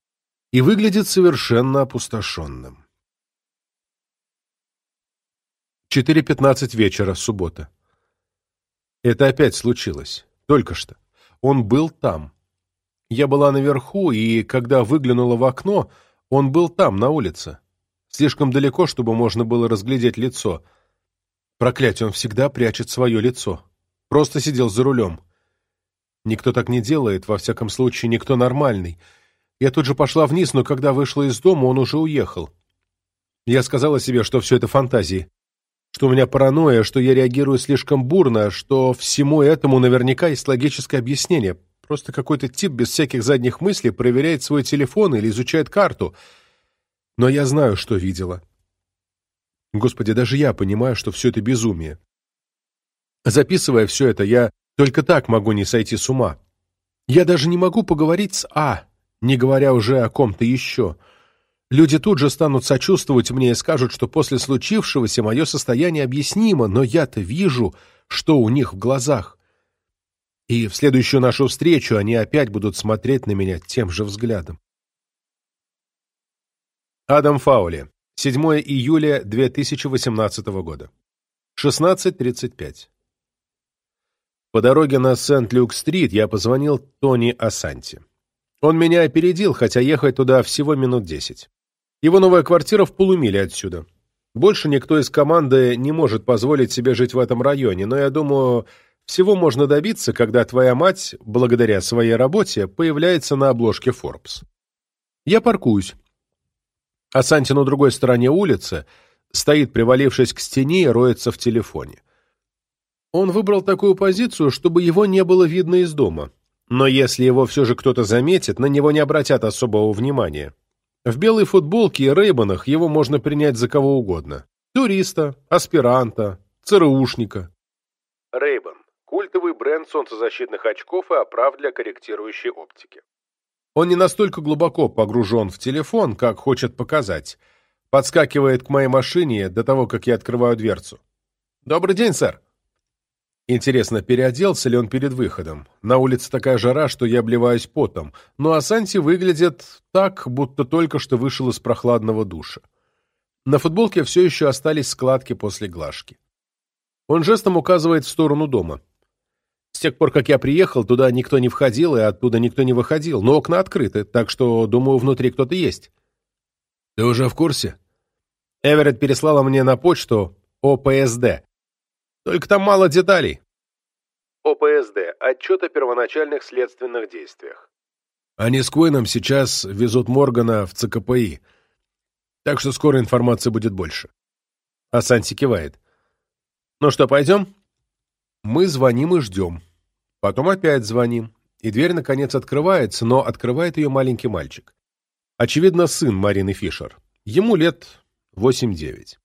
и выглядит совершенно опустошенным. 4.15 вечера, суббота. Это опять случилось. Только что. Он был там. Я была наверху, и когда выглянула в окно, он был там, на улице. Слишком далеко, чтобы можно было разглядеть лицо. Проклятие, он всегда прячет свое лицо. Просто сидел за рулем. Никто так не делает, во всяком случае, никто нормальный. Я тут же пошла вниз, но когда вышла из дома, он уже уехал. Я сказала себе, что все это фантазии что у меня паранойя, что я реагирую слишком бурно, что всему этому наверняка есть логическое объяснение. Просто какой-то тип без всяких задних мыслей проверяет свой телефон или изучает карту. Но я знаю, что видела. Господи, даже я понимаю, что все это безумие. Записывая все это, я только так могу не сойти с ума. Я даже не могу поговорить с А, не говоря уже о ком-то еще. — Люди тут же станут сочувствовать мне и скажут, что после случившегося мое состояние объяснимо, но я-то вижу, что у них в глазах. И в следующую нашу встречу они опять будут смотреть на меня тем же взглядом. Адам Фаули. 7 июля 2018 года. 16.35. По дороге на Сент-Люк-стрит я позвонил Тони Асанти. Он меня опередил, хотя ехать туда всего минут десять. Его новая квартира в полумиле отсюда. Больше никто из команды не может позволить себе жить в этом районе, но я думаю, всего можно добиться, когда твоя мать, благодаря своей работе, появляется на обложке Forbes. Я паркуюсь. А Санти на другой стороне улицы стоит, привалившись к стене и роется в телефоне. Он выбрал такую позицию, чтобы его не было видно из дома. Но если его все же кто-то заметит, на него не обратят особого внимания. В белой футболке и рейбанах его можно принять за кого угодно. Туриста, аспиранта, ЦРУшника. Рейбан – культовый бренд солнцезащитных очков и оправ для корректирующей оптики. Он не настолько глубоко погружен в телефон, как хочет показать. Подскакивает к моей машине до того, как я открываю дверцу. «Добрый день, сэр!» Интересно, переоделся ли он перед выходом? На улице такая жара, что я обливаюсь потом, но Асанти выглядит так, будто только что вышел из прохладного душа. На футболке все еще остались складки после глажки. Он жестом указывает в сторону дома. С тех пор, как я приехал, туда никто не входил и оттуда никто не выходил, но окна открыты, так что, думаю, внутри кто-то есть. Ты уже в курсе? Эверетт переслала мне на почту ОПСД, только там мало деталей. ОПСД. Отчет о первоначальных следственных действиях. Они с Куином сейчас везут Моргана в ЦКПИ. Так что скоро информации будет больше. А Санти кивает. Ну что, пойдем? Мы звоним и ждем. Потом опять звоним. И дверь, наконец, открывается, но открывает ее маленький мальчик. Очевидно, сын Марины Фишер. Ему лет 8-9.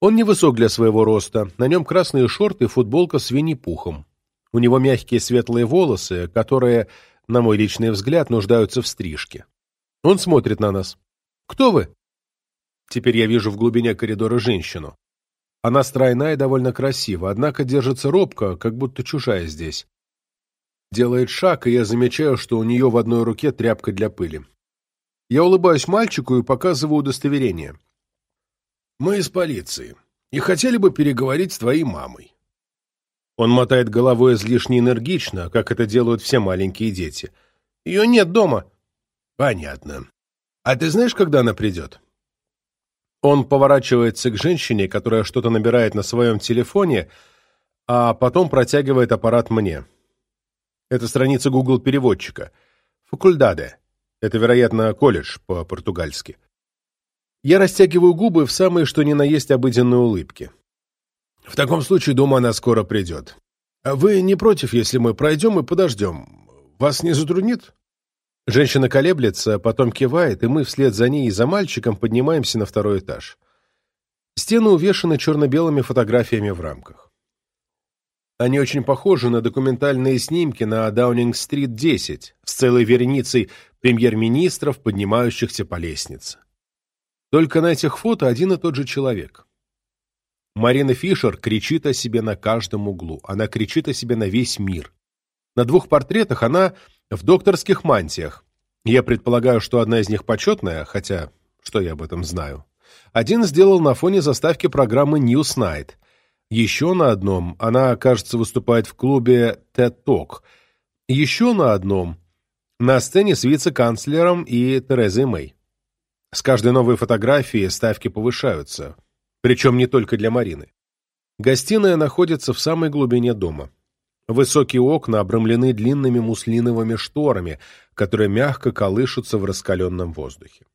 Он невысок для своего роста, на нем красные шорты и футболка с винни-пухом. У него мягкие светлые волосы, которые, на мой личный взгляд, нуждаются в стрижке. Он смотрит на нас. «Кто вы?» Теперь я вижу в глубине коридора женщину. Она стройна и довольно красива, однако держится робко, как будто чужая здесь. делает шаг, и я замечаю, что у нее в одной руке тряпка для пыли. Я улыбаюсь мальчику и показываю удостоверение. «Мы из полиции и хотели бы переговорить с твоей мамой». Он мотает головой излишне энергично, как это делают все маленькие дети. «Ее нет дома». «Понятно. А ты знаешь, когда она придет?» Он поворачивается к женщине, которая что-то набирает на своем телефоне, а потом протягивает аппарат мне. Это страница Google переводчика. Факульдаде. Это, вероятно, колледж по-португальски. Я растягиваю губы в самые что ни на есть обыденные улыбки. В таком случае, думаю, она скоро придет. А вы не против, если мы пройдем и подождем? Вас не затруднит? Женщина колеблется, потом кивает, и мы вслед за ней и за мальчиком поднимаемся на второй этаж. Стены увешаны черно-белыми фотографиями в рамках. Они очень похожи на документальные снимки на Даунинг-стрит 10 с целой вереницей премьер-министров, поднимающихся по лестнице. Только на этих фото один и тот же человек. Марина Фишер кричит о себе на каждом углу. Она кричит о себе на весь мир. На двух портретах она в докторских мантиях. Я предполагаю, что одна из них почетная, хотя что я об этом знаю. Один сделал на фоне заставки программы News Night – еще на одном она, кажется, выступает в клубе TED Talk. Еще на одном на сцене с вице-канцлером и Терезой Мэй. С каждой новой фотографией ставки повышаются, причем не только для Марины. Гостиная находится в самой глубине дома. Высокие окна обрамлены длинными муслиновыми шторами, которые мягко колышутся в раскаленном воздухе.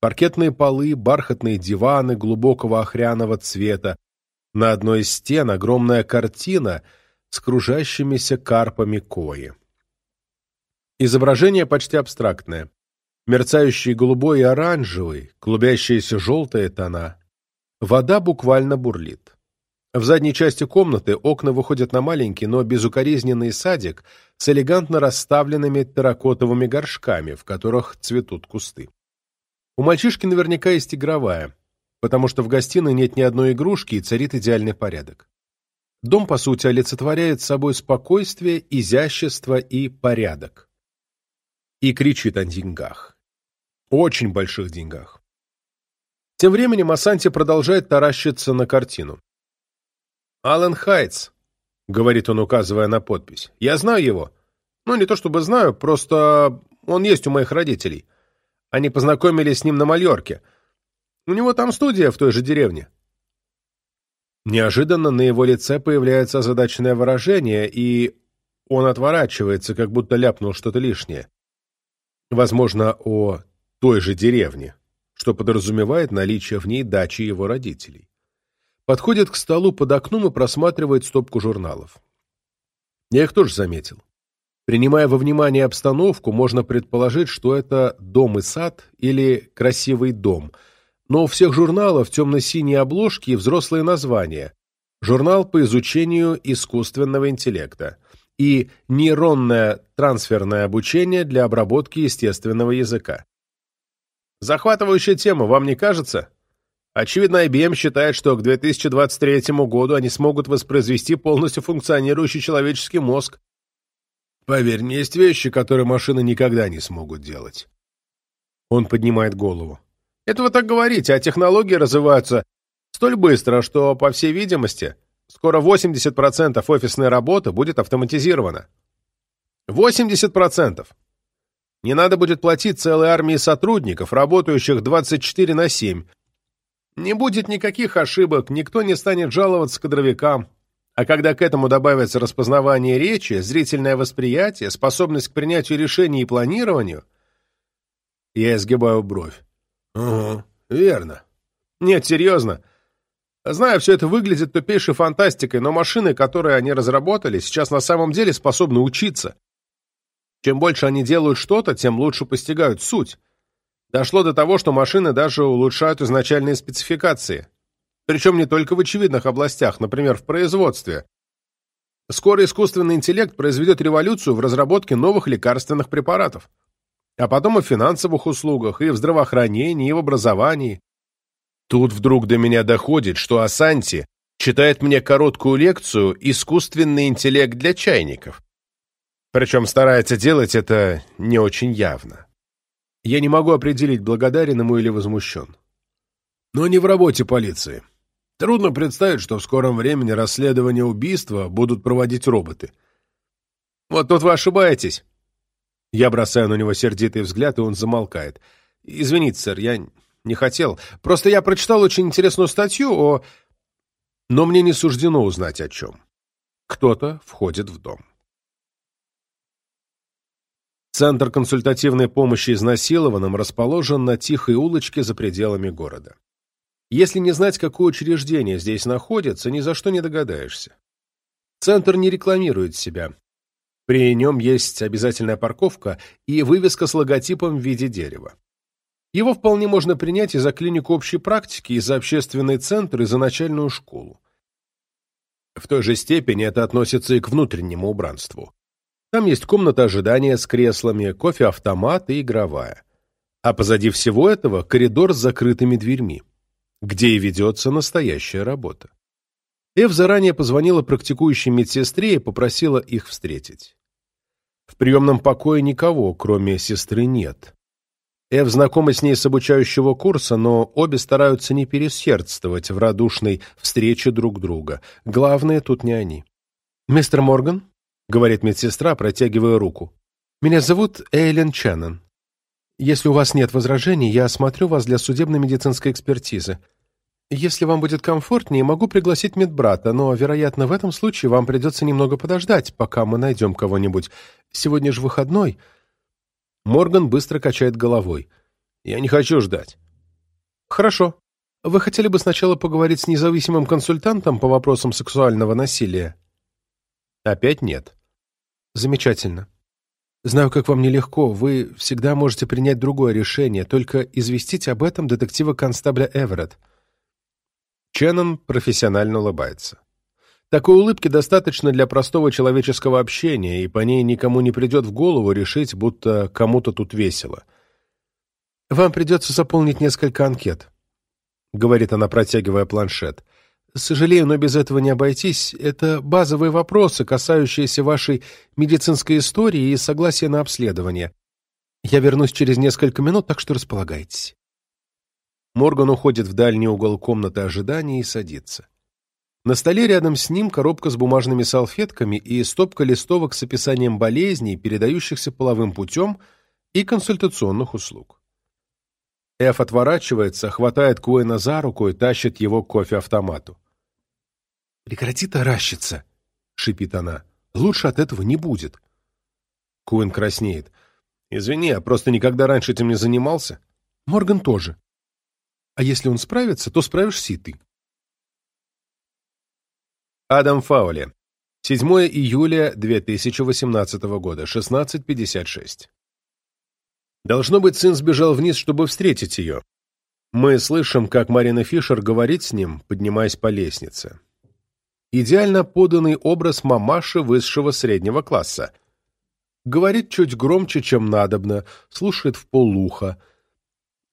Паркетные полы, бархатные диваны глубокого охряного цвета, на одной из стен огромная картина с кружащимися карпами кои. Изображение почти абстрактное. Мерцающий голубой и оранжевый, клубящиеся желтые тона. Вода буквально бурлит. В задней части комнаты окна выходят на маленький, но безукоризненный садик с элегантно расставленными терракотовыми горшками, в которых цветут кусты. У мальчишки наверняка есть игровая потому что в гостиной нет ни одной игрушки и царит идеальный порядок. Дом, по сути, олицетворяет собой спокойствие, изящество и порядок. И кричит о деньгах. Очень больших деньгах. Тем временем Асанти продолжает таращиться на картину. «Аллен Хайтс», — говорит он, указывая на подпись. «Я знаю его. Ну, не то чтобы знаю, просто он есть у моих родителей. Они познакомились с ним на Мальорке». У него там студия в той же деревне». Неожиданно на его лице появляется озадаченное выражение, и он отворачивается, как будто ляпнул что-то лишнее. Возможно, о той же деревне, что подразумевает наличие в ней дачи его родителей. Подходит к столу под окном и просматривает стопку журналов. Я их тоже заметил. Принимая во внимание обстановку, можно предположить, что это дом и сад или красивый дом – но у всех журналов темно-синие обложки и взрослые названия. Журнал по изучению искусственного интеллекта и нейронное трансферное обучение для обработки естественного языка. Захватывающая тема, вам не кажется? Очевидно, IBM считает, что к 2023 году они смогут воспроизвести полностью функционирующий человеческий мозг. Поверь мне, есть вещи, которые машины никогда не смогут делать. Он поднимает голову. Это вы так говорите, а технологии развиваются столь быстро, что, по всей видимости, скоро 80% офисной работы будет автоматизировано. 80%! Не надо будет платить целой армии сотрудников, работающих 24 на 7. Не будет никаких ошибок, никто не станет жаловаться кадровикам. А когда к этому добавится распознавание речи, зрительное восприятие, способность к принятию решений и планированию, я изгибаю бровь. «Угу, верно». «Нет, серьезно. Знаю, все это выглядит тупейшей фантастикой, но машины, которые они разработали, сейчас на самом деле способны учиться. Чем больше они делают что-то, тем лучше постигают суть. Дошло до того, что машины даже улучшают изначальные спецификации. Причем не только в очевидных областях, например, в производстве. Скоро искусственный интеллект произведет революцию в разработке новых лекарственных препаратов а потом и в финансовых услугах, и в здравоохранении, и в образовании. Тут вдруг до меня доходит, что Асанти читает мне короткую лекцию «Искусственный интеллект для чайников». Причем старается делать это не очень явно. Я не могу определить, благодарен ему или возмущен. Но не в работе полиции. Трудно представить, что в скором времени расследование убийства будут проводить роботы. Вот тут вы ошибаетесь. Я бросаю на него сердитый взгляд, и он замолкает. Извините, сэр, я не хотел. Просто я прочитал очень интересную статью о... Но мне не суждено узнать о чем. Кто-то входит в дом. Центр консультативной помощи изнасилованным расположен на тихой улочке за пределами города. Если не знать, какое учреждение здесь находится, ни за что не догадаешься. Центр не рекламирует себя. При нем есть обязательная парковка и вывеска с логотипом в виде дерева. Его вполне можно принять и за клинику общей практики, и за общественный центр, и за начальную школу. В той же степени это относится и к внутреннему убранству. Там есть комната ожидания с креслами, кофе-автомат и игровая. А позади всего этого коридор с закрытыми дверьми, где и ведется настоящая работа. Эв заранее позвонила практикующей медсестре и попросила их встретить. В приемном покое никого, кроме сестры, нет. Эв знакома с ней с обучающего курса, но обе стараются не пересердствовать в радушной встрече друг друга. Главное тут не они. «Мистер Морган?» — говорит медсестра, протягивая руку. «Меня зовут Эйлен Ченнон. Если у вас нет возражений, я осмотрю вас для судебно-медицинской экспертизы. Если вам будет комфортнее, могу пригласить медбрата, но, вероятно, в этом случае вам придется немного подождать, пока мы найдем кого-нибудь. Сегодня же выходной». Морган быстро качает головой. «Я не хочу ждать». «Хорошо. Вы хотели бы сначала поговорить с независимым консультантом по вопросам сексуального насилия?» Опять нет. Замечательно. Знаю, как вам нелегко. Вы всегда можете принять другое решение, только известить об этом детектива-констабля Эверетт. Ченнон профессионально улыбается. Такой улыбки достаточно для простого человеческого общения, и по ней никому не придет в голову решить, будто кому-то тут весело. «Вам придется заполнить несколько анкет», — говорит она, протягивая планшет. Сожалею, но без этого не обойтись. Это базовые вопросы, касающиеся вашей медицинской истории и согласия на обследование. Я вернусь через несколько минут, так что располагайтесь. Морган уходит в дальний угол комнаты ожидания и садится. На столе рядом с ним коробка с бумажными салфетками и стопка листовок с описанием болезней, передающихся половым путем, и консультационных услуг. Эф отворачивается, хватает Куэна за руку и тащит его к кофе-автомату. «Прекрати таращиться!» — шипит она. «Лучше от этого не будет». Куин краснеет. «Извини, я просто никогда раньше этим не занимался». «Морган тоже. А если он справится, то справишься и ты». Адам Фаули. 7 июля 2018 года, 16.56. Должно быть, сын сбежал вниз, чтобы встретить ее. Мы слышим, как Марина Фишер говорит с ним, поднимаясь по лестнице идеально поданный образ мамаши высшего среднего класса. Говорит чуть громче, чем надобно, слушает в полуха.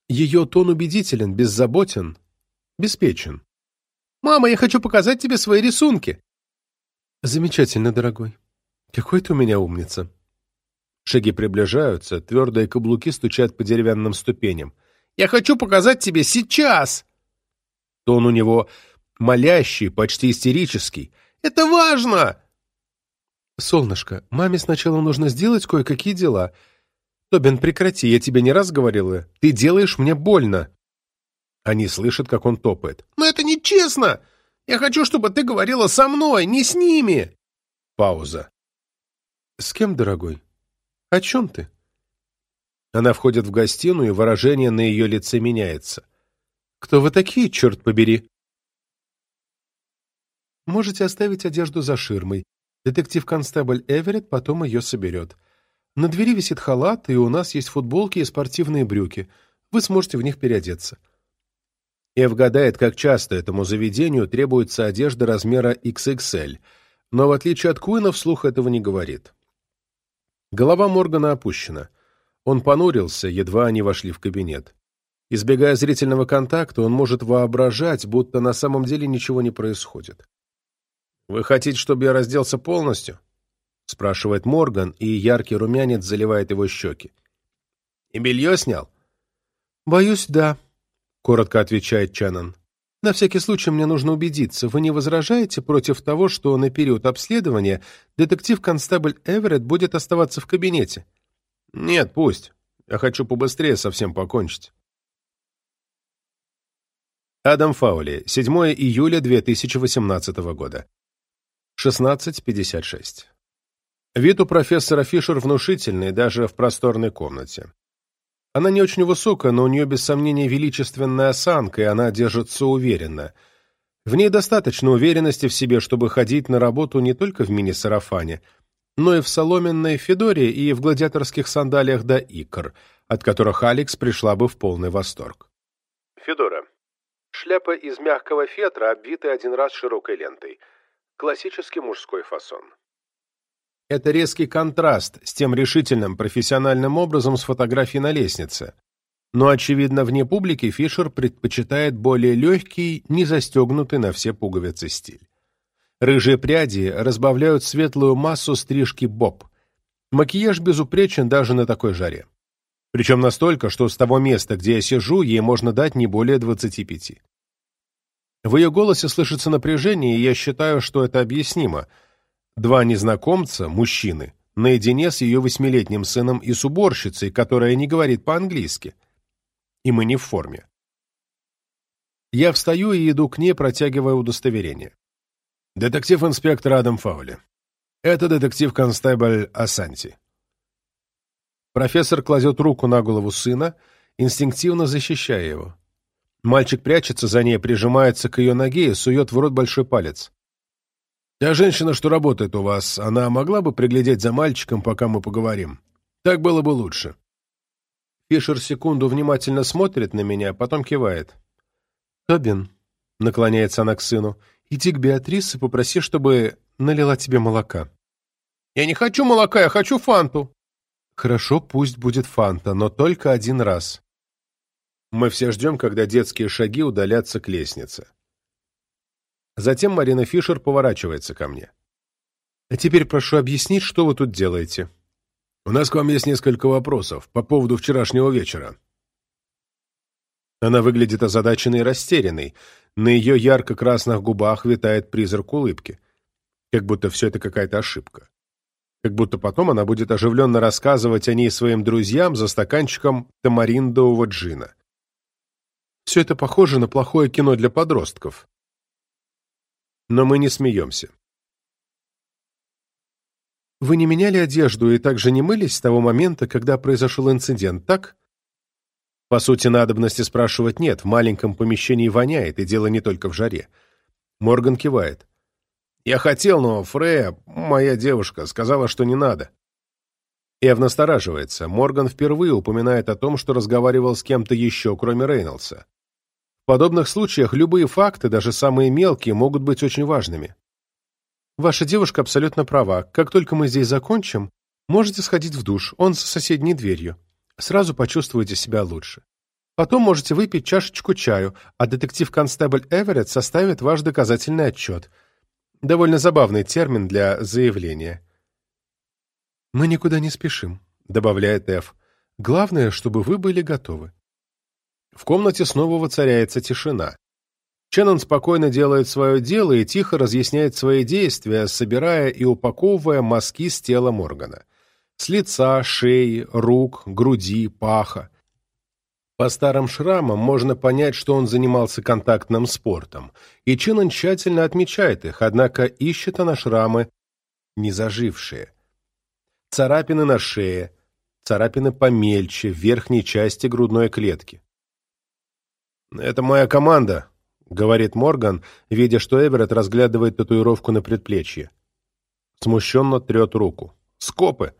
Ее тон убедителен, беззаботен, беспечен. «Мама, я хочу показать тебе свои рисунки!» «Замечательно, дорогой. Какой ты у меня умница!» Шаги приближаются, твердые каблуки стучат по деревянным ступеням. «Я хочу показать тебе сейчас!» Тон у него молящий, почти истерический. «Это важно!» «Солнышко, маме сначала нужно сделать кое-какие дела. Тобин, прекрати, я тебе не раз говорила. Ты делаешь мне больно». Они слышат, как он топает. «Но это нечестно! Я хочу, чтобы ты говорила со мной, не с ними!» Пауза. «С кем, дорогой? О чем ты?» Она входит в гостиную, и выражение на ее лице меняется. «Кто вы такие, черт побери?» Можете оставить одежду за ширмой. Детектив-констебль Эверетт потом ее соберет. На двери висит халат, и у нас есть футболки и спортивные брюки. Вы сможете в них переодеться. Эв гадает, как часто этому заведению требуется одежда размера XXL, но в отличие от Куина вслух этого не говорит. Голова Моргана опущена. Он понурился, едва они вошли в кабинет. Избегая зрительного контакта, он может воображать, будто на самом деле ничего не происходит. «Вы хотите, чтобы я разделся полностью?» — спрашивает Морган, и яркий румянец заливает его щеки. «И белье снял?» «Боюсь, да», — коротко отвечает Чаннон. «На всякий случай мне нужно убедиться, вы не возражаете против того, что на период обследования детектив-констабль Эверетт будет оставаться в кабинете?» «Нет, пусть. Я хочу побыстрее совсем покончить». Адам Фаули, 7 июля 2018 года. 16.56. Вид у профессора Фишер внушительный, даже в просторной комнате. Она не очень высокая, но у нее без сомнения величественная осанка, и она держится уверенно. В ней достаточно уверенности в себе, чтобы ходить на работу не только в мини-сарафане, но и в соломенной федоре и в гладиаторских сандалиях до икр, от которых Алекс пришла бы в полный восторг. Федора. Шляпа из мягкого фетра, обвитая один раз широкой лентой. Классический мужской фасон. Это резкий контраст с тем решительным профессиональным образом с фотографией на лестнице. Но, очевидно, вне публики Фишер предпочитает более легкий, не застегнутый на все пуговицы стиль. Рыжие пряди разбавляют светлую массу стрижки боб. Макияж безупречен даже на такой жаре. Причем настолько, что с того места, где я сижу, ей можно дать не более 25. В ее голосе слышится напряжение, и я считаю, что это объяснимо – Два незнакомца, мужчины, наедине с ее восьмилетним сыном и с уборщицей, которая не говорит по-английски. И мы не в форме. Я встаю и иду к ней, протягивая удостоверение. Детектив-инспектор Адам Фаули. Это детектив-констебль Асанти. Профессор кладет руку на голову сына, инстинктивно защищая его. Мальчик прячется за ней, прижимается к ее ноге и сует в рот большой палец. Та женщина, что работает у вас, она могла бы приглядеть за мальчиком, пока мы поговорим? Так было бы лучше. Фишер секунду внимательно смотрит на меня, потом кивает. «Тобин», — наклоняется она к сыну, — «иди к Беатрис и попроси, чтобы налила тебе молока». «Я не хочу молока, я хочу фанту». «Хорошо, пусть будет фанта, но только один раз». Мы все ждем, когда детские шаги удалятся к лестнице. Затем Марина Фишер поворачивается ко мне. «А теперь прошу объяснить, что вы тут делаете». «У нас к вам есть несколько вопросов по поводу вчерашнего вечера». Она выглядит озадаченной и растерянной. На ее ярко-красных губах витает призрак улыбки. Как будто все это какая-то ошибка. Как будто потом она будет оживленно рассказывать о ней своим друзьям за стаканчиком тамариндового джина. Все это похоже на плохое кино для подростков но мы не смеемся. Вы не меняли одежду и также не мылись с того момента, когда произошел инцидент, так? По сути, надобности спрашивать нет, в маленьком помещении воняет, и дело не только в жаре. Морган кивает. Я хотел, но Фрея, моя девушка, сказала, что не надо. Эв настораживается. Морган впервые упоминает о том, что разговаривал с кем-то еще, кроме Рейнольдса. В подобных случаях любые факты, даже самые мелкие, могут быть очень важными. Ваша девушка абсолютно права. Как только мы здесь закончим, можете сходить в душ, он за соседней дверью. Сразу почувствуете себя лучше. Потом можете выпить чашечку чаю, а детектив-констебль Эверетт составит ваш доказательный отчет. Довольно забавный термин для заявления. «Мы никуда не спешим», — добавляет Эф. «Главное, чтобы вы были готовы». В комнате снова воцаряется тишина. Ченнон спокойно делает свое дело и тихо разъясняет свои действия, собирая и упаковывая мазки с тела Моргана. С лица, шеи, рук, груди, паха. По старым шрамам можно понять, что он занимался контактным спортом, и Ченнон тщательно отмечает их, однако ищет она шрамы не зажившие. Царапины на шее, царапины помельче, в верхней части грудной клетки. «Это моя команда», — говорит Морган, видя, что Эверетт разглядывает татуировку на предплечье. Смущенно трет руку. «Скопы!»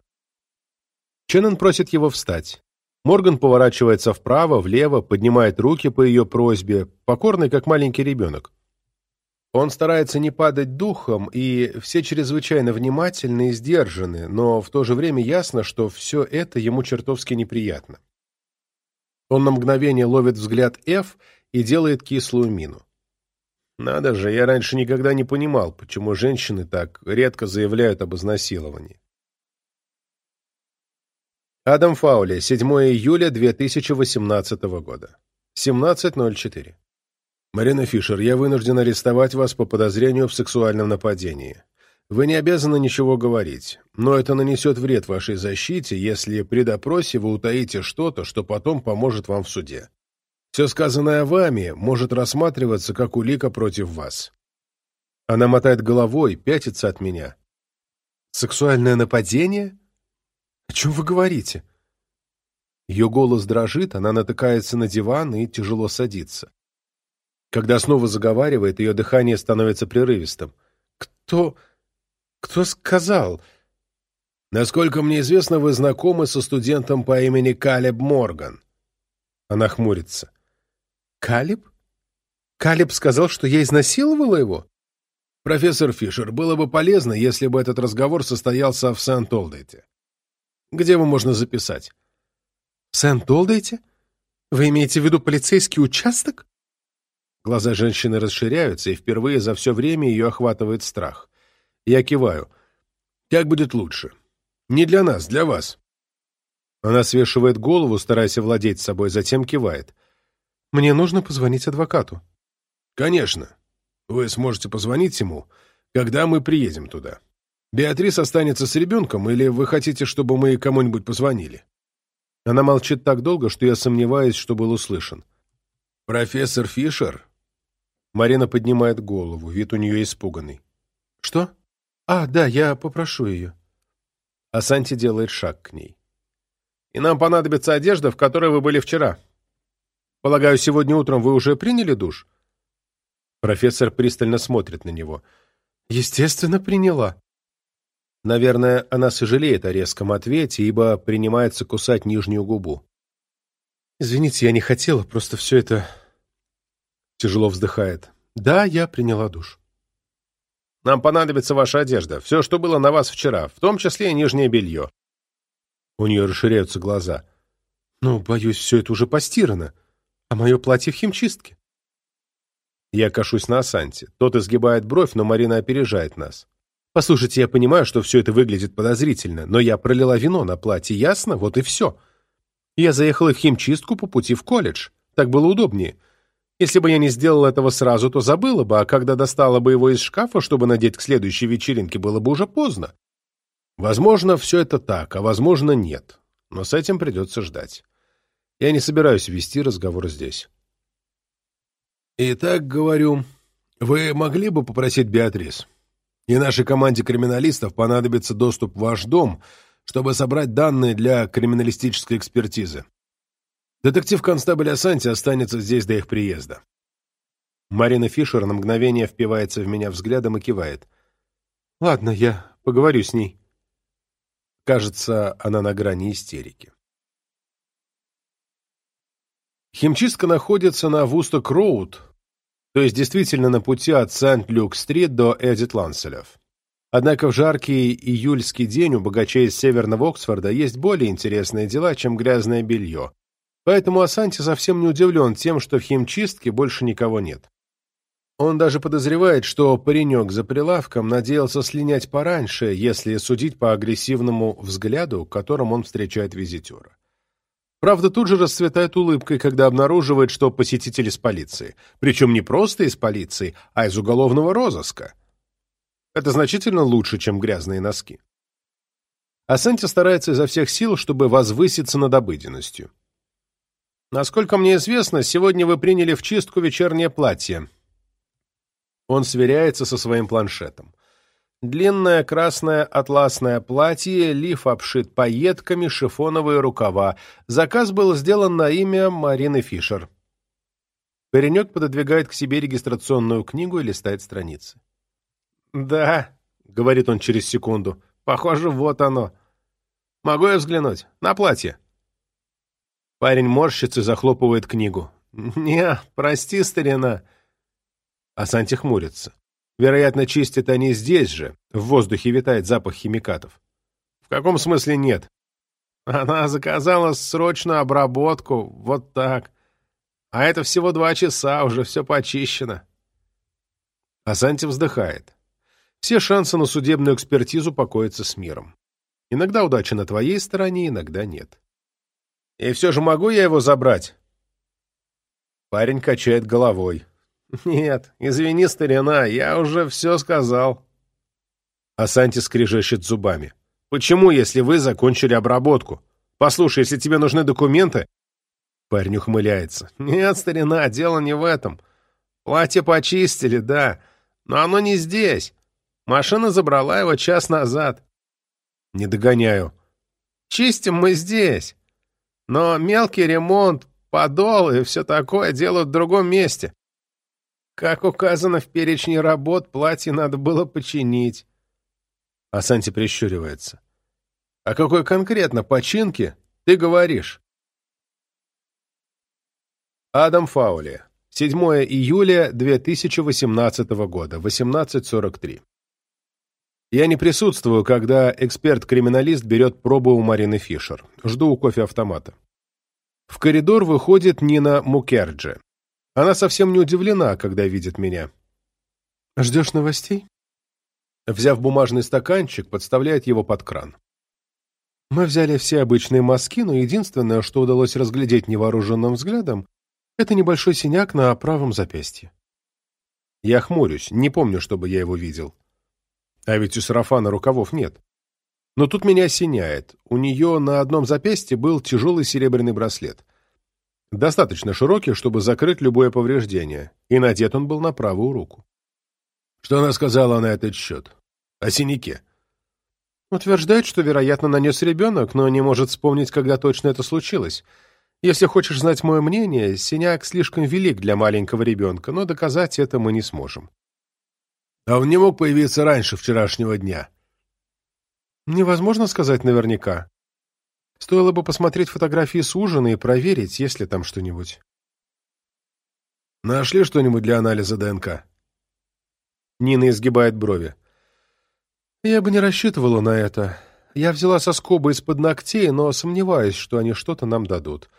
Ченнон просит его встать. Морган поворачивается вправо, влево, поднимает руки по ее просьбе, покорный, как маленький ребенок. Он старается не падать духом, и все чрезвычайно внимательны и сдержаны, но в то же время ясно, что все это ему чертовски неприятно. Он на мгновение ловит взгляд Ф и делает кислую мину. Надо же, я раньше никогда не понимал, почему женщины так редко заявляют об изнасиловании. Адам Фаули, 7 июля 2018 года. 17.04. Марина Фишер, я вынужден арестовать вас по подозрению в сексуальном нападении. Вы не обязаны ничего говорить, но это нанесет вред вашей защите, если при допросе вы утаите что-то, что потом поможет вам в суде. Все сказанное вами может рассматриваться как улика против вас. Она мотает головой, пятится от меня. Сексуальное нападение? О чем вы говорите? Ее голос дрожит, она натыкается на диван и тяжело садится. Когда снова заговаривает, ее дыхание становится прерывистым. «Кто... кто сказал?» «Насколько мне известно, вы знакомы со студентом по имени Калеб Морган». Она хмурится. «Калеб? Калеб сказал, что я изнасиловала его?» «Профессор Фишер, было бы полезно, если бы этот разговор состоялся в Сент-Олдете. Где его можно записать?» «В Сент-Олдете? Вы имеете в виду полицейский участок?» Глаза женщины расширяются, и впервые за все время ее охватывает страх. Я киваю. «Как будет лучше?» «Не для нас, для вас». Она свешивает голову, стараясь овладеть собой, затем кивает. «Мне нужно позвонить адвокату». «Конечно. Вы сможете позвонить ему, когда мы приедем туда. Беатрис останется с ребенком, или вы хотите, чтобы мы кому-нибудь позвонили?» Она молчит так долго, что я сомневаюсь, что был услышан. «Профессор Фишер?» Марина поднимает голову, вид у нее испуганный. «Что? А, да, я попрошу ее». А Санти делает шаг к ней. «И нам понадобится одежда, в которой вы были вчера. Полагаю, сегодня утром вы уже приняли душ?» Профессор пристально смотрит на него. «Естественно, приняла». Наверное, она сожалеет о резком ответе, ибо принимается кусать нижнюю губу. «Извините, я не хотела, просто все это Тяжело вздыхает. Да, я приняла душ. Нам понадобится ваша одежда. Все, что было на вас вчера, в том числе и нижнее белье. У нее расширяются глаза. Ну, боюсь, все это уже постирано. А мое платье в химчистке. Я кашусь на Асанте. Тот изгибает бровь, но Марина опережает нас. Послушайте, я понимаю, что все это выглядит подозрительно, но я пролила вино на платье, ясно? Вот и все. Я заехала в химчистку по пути в колледж. Так было удобнее. Если бы я не сделал этого сразу, то забыла бы, а когда достала бы его из шкафа, чтобы надеть к следующей вечеринке, было бы уже поздно. Возможно, все это так, а возможно, нет. Но с этим придется ждать. Я не собираюсь вести разговор здесь. Итак, говорю, вы могли бы попросить Беатрис? И нашей команде криминалистов понадобится доступ в ваш дом, чтобы собрать данные для криминалистической экспертизы. Детектив-констабль Асанти останется здесь до их приезда. Марина Фишер на мгновение впивается в меня взглядом и кивает. «Ладно, я поговорю с ней». Кажется, она на грани истерики. Химчистка находится на Вусток-Роуд, то есть действительно на пути от Сент-Люк-стрит до Эдит-Ланселев. Однако в жаркий июльский день у богачей из Северного Оксфорда есть более интересные дела, чем грязное белье, Поэтому Асанти совсем не удивлен тем, что в химчистке больше никого нет. Он даже подозревает, что паренек за прилавком надеялся слинять пораньше, если судить по агрессивному взгляду, которым он встречает визитера. Правда, тут же расцветает улыбкой, когда обнаруживает, что посетитель из полиции. Причем не просто из полиции, а из уголовного розыска. Это значительно лучше, чем грязные носки. Асанти старается изо всех сил, чтобы возвыситься над обыденностью. Насколько мне известно, сегодня вы приняли в чистку вечернее платье. Он сверяется со своим планшетом. Длинное красное атласное платье, лиф обшит пайетками, шифоновые рукава. Заказ был сделан на имя Марины Фишер. Паренек пододвигает к себе регистрационную книгу и листает страницы. «Да», — говорит он через секунду, — «похоже, вот оно. Могу я взглянуть? На платье?» Парень морщится и захлопывает книгу. «Не, прости, старина». А Санти хмурится. Вероятно, чистят они здесь же. В воздухе витает запах химикатов. В каком смысле нет? Она заказала срочную обработку. Вот так. А это всего два часа, уже все почищено. Асанти вздыхает. Все шансы на судебную экспертизу покоятся с миром. Иногда удача на твоей стороне, иногда нет. И все же могу я его забрать? Парень качает головой. Нет, извини, старина, я уже все сказал. Асанти скрежещет зубами. Почему, если вы закончили обработку? Послушай, если тебе нужны документы... Парень ухмыляется. Нет, старина, дело не в этом. Платье почистили, да, но оно не здесь. Машина забрала его час назад. Не догоняю. Чистим мы здесь. Но мелкий ремонт, подол и все такое делают в другом месте. Как указано в перечне работ, платье надо было починить. Асанти прищуривается. «О какой конкретно починке ты говоришь?» Адам Фаули. 7 июля 2018 года, 18.43. Я не присутствую, когда эксперт-криминалист берет пробу у Марины Фишер. Жду у кофе-автомата. В коридор выходит Нина Мукерджи. Она совсем не удивлена, когда видит меня. «Ждешь новостей?» Взяв бумажный стаканчик, подставляет его под кран. Мы взяли все обычные мазки, но единственное, что удалось разглядеть невооруженным взглядом, это небольшой синяк на правом запястье. Я хмурюсь, не помню, чтобы я его видел. А ведь у сарафана рукавов нет. Но тут меня осеняет. У нее на одном запястье был тяжелый серебряный браслет. Достаточно широкий, чтобы закрыть любое повреждение, и надет он был на правую руку. Что она сказала на этот счет? О синяке. Утверждает, что, вероятно, нанес ребенок, но не может вспомнить, когда точно это случилось. Если хочешь знать мое мнение, синяк слишком велик для маленького ребенка, но доказать это мы не сможем. А он не мог появиться раньше вчерашнего дня? Невозможно сказать наверняка. Стоило бы посмотреть фотографии с ужина и проверить, есть ли там что-нибудь. Нашли что-нибудь для анализа ДНК? Нина изгибает брови. Я бы не рассчитывала на это. Я взяла соскобы из-под ногтей, но сомневаюсь, что они что-то нам дадут.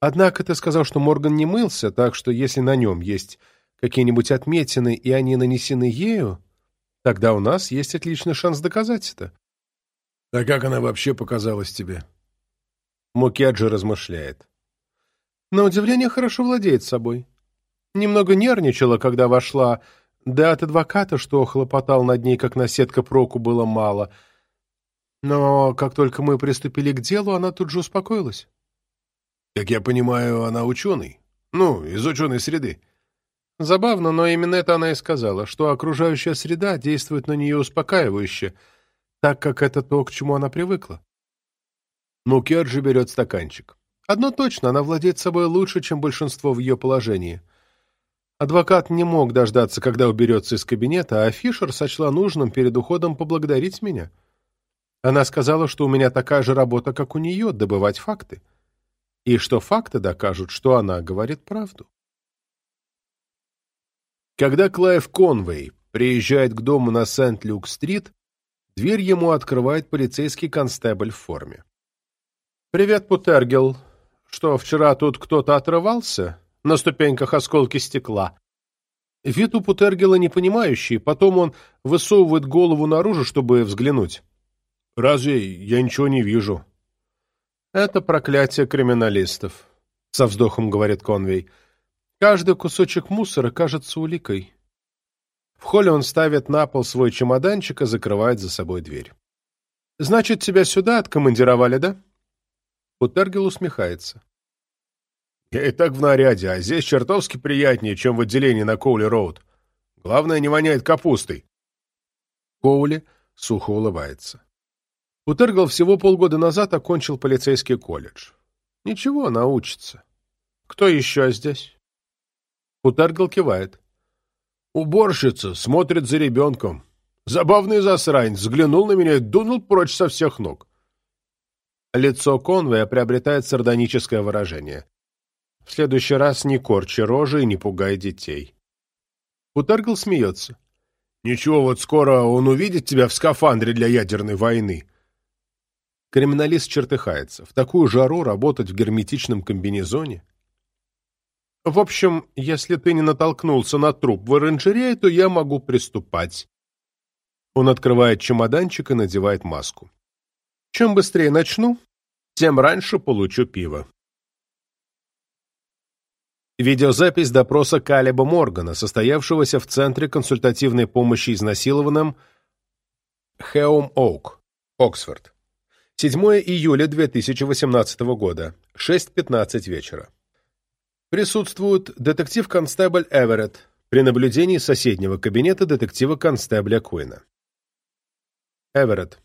Однако ты сказал, что Морган не мылся, так что если на нем есть какие-нибудь отметины, и они нанесены ею, тогда у нас есть отличный шанс доказать это. А как она вообще показалась тебе? Мукеджи размышляет. На удивление хорошо владеет собой. Немного нервничала, когда вошла, да от адвоката, что хлопотал над ней, как наседка проку, было мало. Но как только мы приступили к делу, она тут же успокоилась. «Как я понимаю, она ученый? Ну, из ученой среды». Забавно, но именно это она и сказала, что окружающая среда действует на нее успокаивающе, так как это то, к чему она привыкла. Мукерджи берет стаканчик. Одно точно, она владеет собой лучше, чем большинство в ее положении. Адвокат не мог дождаться, когда уберется из кабинета, а Фишер сочла нужным перед уходом поблагодарить меня. Она сказала, что у меня такая же работа, как у нее, добывать факты. И что факты докажут, что она говорит правду. Когда Клайв Конвей приезжает к дому на Сент-Люк-стрит, дверь ему открывает полицейский констебль в форме. «Привет, Путергел. Что, вчера тут кто-то отрывался?» на ступеньках осколки стекла. Вид у Путергела непонимающий, потом он высовывает голову наружу, чтобы взглянуть. «Разве? Я ничего не вижу». «Это проклятие криминалистов», — со вздохом говорит Конвей. «Каждый кусочек мусора кажется уликой». В холле он ставит на пол свой чемоданчик и закрывает за собой дверь. «Значит, тебя сюда откомандировали, да?» Путергел усмехается. Я и так в наряде, а здесь чертовски приятнее, чем в отделении на Коули-Роуд. Главное, не воняет капустой. Коули сухо улыбается. Утергал всего полгода назад окончил полицейский колледж. Ничего, научится. Кто еще здесь? Утергал кивает. Уборщица смотрит за ребенком. Забавный засранец, взглянул на меня и дунул прочь со всех ног. Лицо Конвея приобретает сардоническое выражение. В следующий раз не корчи рожи и не пугай детей. Утаргл смеется. Ничего, вот скоро он увидит тебя в скафандре для ядерной войны. Криминалист чертыхается. В такую жару работать в герметичном комбинезоне? В общем, если ты не натолкнулся на труп в оранжерее, то я могу приступать. Он открывает чемоданчик и надевает маску. Чем быстрее начну, тем раньше получу пиво. Видеозапись допроса Калеба Моргана, состоявшегося в Центре консультативной помощи изнасилованным Хеум Оук, Оксфорд. 7 июля 2018 года, 6.15 вечера. Присутствует детектив-констебль Эверетт при наблюдении соседнего кабинета детектива-констебля Куина. Эверетт.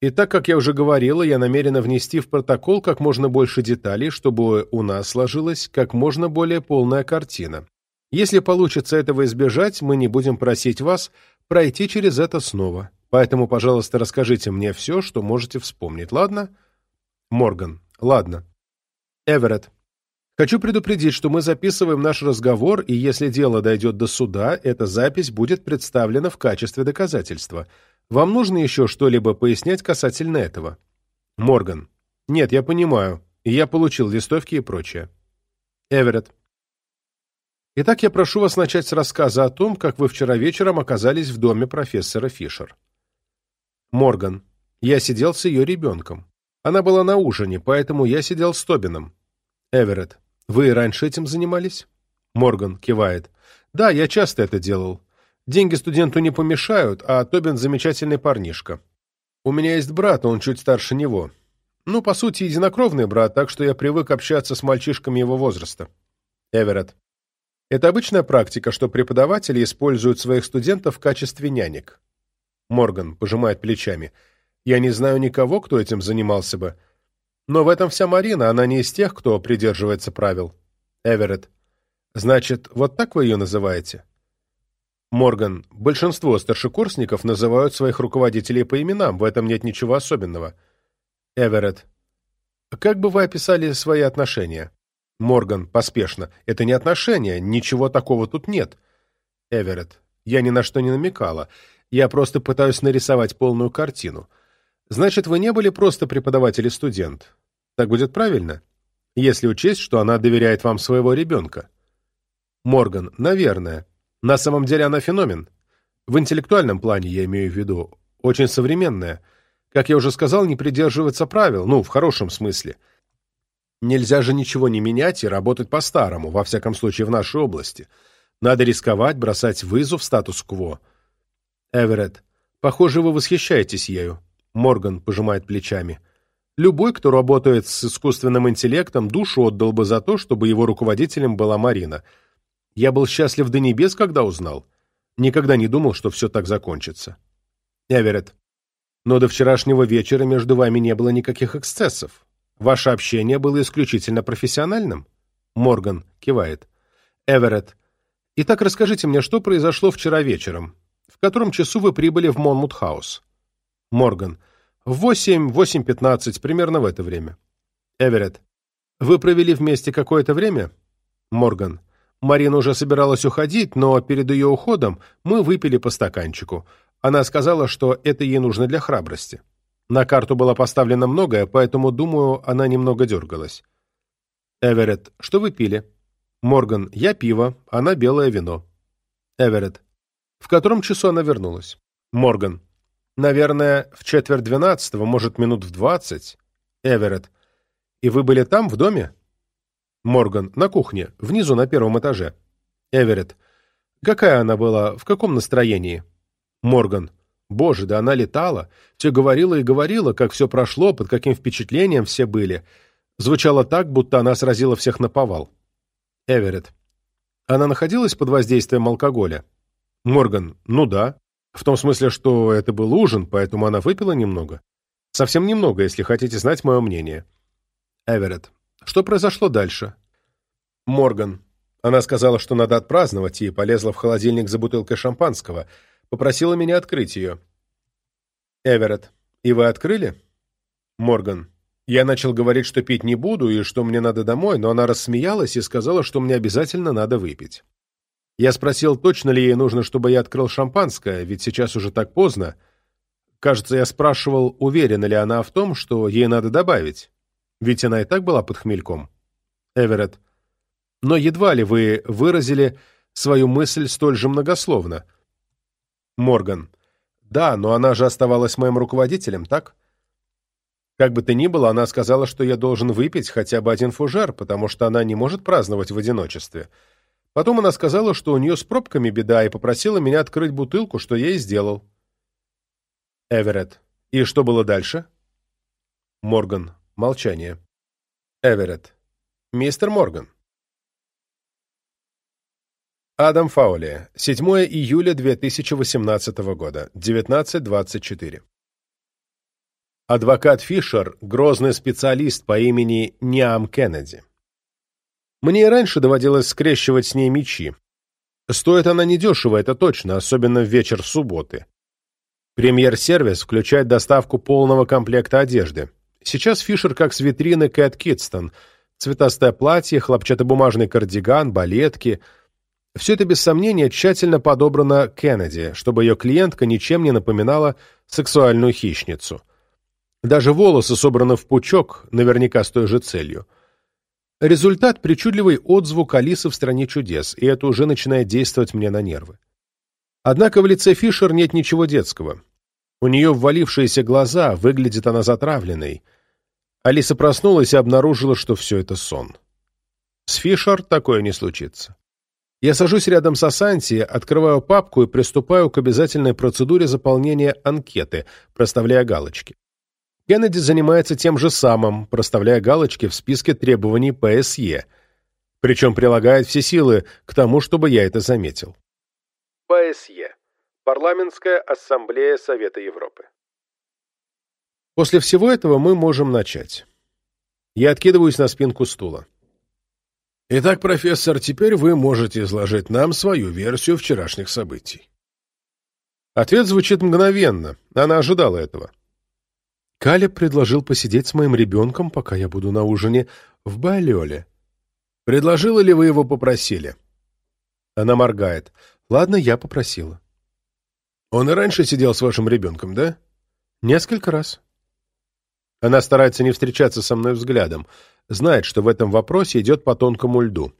И так как я уже говорила, я намерена внести в протокол как можно больше деталей, чтобы у нас сложилась как можно более полная картина. Если получится этого избежать, мы не будем просить вас пройти через это снова. Поэтому, пожалуйста, расскажите мне все, что можете вспомнить, ладно? Морган. Ладно. Эверетт. Хочу предупредить, что мы записываем наш разговор, и если дело дойдет до суда, эта запись будет представлена в качестве доказательства. Вам нужно еще что-либо пояснять касательно этого? Морган. Нет, я понимаю. И я получил листовки и прочее. Эверетт. Итак, я прошу вас начать с рассказа о том, как вы вчера вечером оказались в доме профессора Фишер. Морган. Я сидел с ее ребенком. Она была на ужине, поэтому я сидел с Тобином. Эверетт. Вы раньше этим занимались? Морган кивает. Да, я часто это делал. Деньги студенту не помешают, а Тобин замечательный парнишка. У меня есть брат, он чуть старше него. Ну, по сути, единокровный брат, так что я привык общаться с мальчишками его возраста. Эверетт. Это обычная практика, что преподаватели используют своих студентов в качестве нянек. Морган пожимает плечами. Я не знаю никого, кто этим занимался бы. Но в этом вся Марина, она не из тех, кто придерживается правил. Эверетт. Значит, вот так вы ее называете? Морган. Большинство старшекурсников называют своих руководителей по именам, в этом нет ничего особенного. Эверетт. Как бы вы описали свои отношения? Морган. Поспешно. Это не отношения, ничего такого тут нет. Эверетт. Я ни на что не намекала. Я просто пытаюсь нарисовать полную картину. Значит, вы не были просто преподаватель и студент. Так будет правильно? Если учесть, что она доверяет вам своего ребенка. Морган, наверное. На самом деле она феномен. В интеллектуальном плане я имею в виду. Очень современная. Как я уже сказал, не придерживается правил, ну, в хорошем смысле. Нельзя же ничего не менять и работать по-старому, во всяком случае в нашей области. Надо рисковать, бросать вызов статус-кво. Эверетт, похоже, вы восхищаетесь ею. Морган пожимает плечами. Любой, кто работает с искусственным интеллектом, душу отдал бы за то, чтобы его руководителем была Марина. Я был счастлив до небес, когда узнал. Никогда не думал, что все так закончится. Эверетт. Но до вчерашнего вечера между вами не было никаких эксцессов. Ваше общение было исключительно профессиональным? Морган кивает. Эверетт. Итак, расскажите мне, что произошло вчера вечером? В котором часу вы прибыли в Монмут-хаус? Морган. В восемь, восемь пятнадцать, примерно в это время. Эверетт. Вы провели вместе какое-то время? Морган. Марина уже собиралась уходить, но перед ее уходом мы выпили по стаканчику. Она сказала, что это ей нужно для храбрости. На карту было поставлено многое, поэтому, думаю, она немного дергалась. Эверетт. Что вы пили? Морган. Я пиво, она белое вино. Эверетт. В котором часу она вернулась? Морган. Наверное, в четверть двенадцатого, может, минут в двадцать. Эверетт. И вы были там, в доме? Морган. На кухне, внизу на первом этаже. Эверетт. Какая она была, в каком настроении? Морган. Боже, да она летала. Все говорила и говорила, как все прошло, под каким впечатлением все были. Звучало так, будто она сразила всех на повал. Эверетт. Она находилась под воздействием алкоголя? Морган. Ну да. В том смысле, что это был ужин, поэтому она выпила немного. Совсем немного, если хотите знать мое мнение. Эверетт. Что произошло дальше? Морган. Она сказала, что надо отпраздновать, и полезла в холодильник за бутылкой шампанского. Попросила меня открыть ее. Эверетт. И вы открыли? Морган. Я начал говорить, что пить не буду и что мне надо домой, но она рассмеялась и сказала, что мне обязательно надо выпить. Я спросил, точно ли ей нужно, чтобы я открыл шампанское, ведь сейчас уже так поздно. Кажется, я спрашивал, уверена ли она в том, что ей надо добавить. Ведь она и так была под хмельком. Эверетт. Но едва ли вы выразили свою мысль столь же многословно. Морган. Да, но она же оставалась моим руководителем, так? Как бы то ни было, она сказала, что я должен выпить хотя бы один фужер, потому что она не может праздновать в одиночестве. Потом она сказала, что у нее с пробками беда, и попросила меня открыть бутылку, что я и сделал. Эверетт. И что было дальше? Морган. Молчание. Эверетт. Мистер Морган. Адам Фаули. 7 июля 2018 года. 19.24. Адвокат Фишер – грозный специалист по имени Ниам Кеннеди. Мне и раньше доводилось скрещивать с ней мечи. Стоит она недешево, это точно, особенно в вечер субботы. Премьер-сервис включает доставку полного комплекта одежды. Сейчас Фишер как с витрины Кэт Китстон. Цветастое платье, хлопчатобумажный кардиган, балетки – все это, без сомнения, тщательно подобрано Кеннеди, чтобы ее клиентка ничем не напоминала сексуальную хищницу. Даже волосы собраны в пучок, наверняка с той же целью. Результат – причудливый отзвук Алисы в «Стране чудес», и это уже начинает действовать мне на нервы. Однако в лице Фишер нет ничего детского. У нее ввалившиеся глаза, выглядит она затравленной. Алиса проснулась и обнаружила, что все это сон. С Фишер такое не случится. Я сажусь рядом с Асанти, открываю папку и приступаю к обязательной процедуре заполнения анкеты, проставляя галочки. Кеннеди занимается тем же самым, проставляя галочки в списке требований ПСЕ, причем прилагает все силы к тому, чтобы я это заметил. ПСЕ. Парламентская ассамблея Совета Европы. После всего этого мы можем начать. Я откидываюсь на спинку стула. Итак, профессор, теперь вы можете изложить нам свою версию вчерашних событий. Ответ звучит мгновенно. Она ожидала этого. Калеб предложил посидеть с моим ребенком, пока я буду на ужине в Балёле. Предложила ли вы его попросили? Она моргает. Ладно, я попросила. Он и раньше сидел с вашим ребенком, да? Несколько раз. Она старается не встречаться со мной взглядом знает, что в этом вопросе идет по тонкому льду.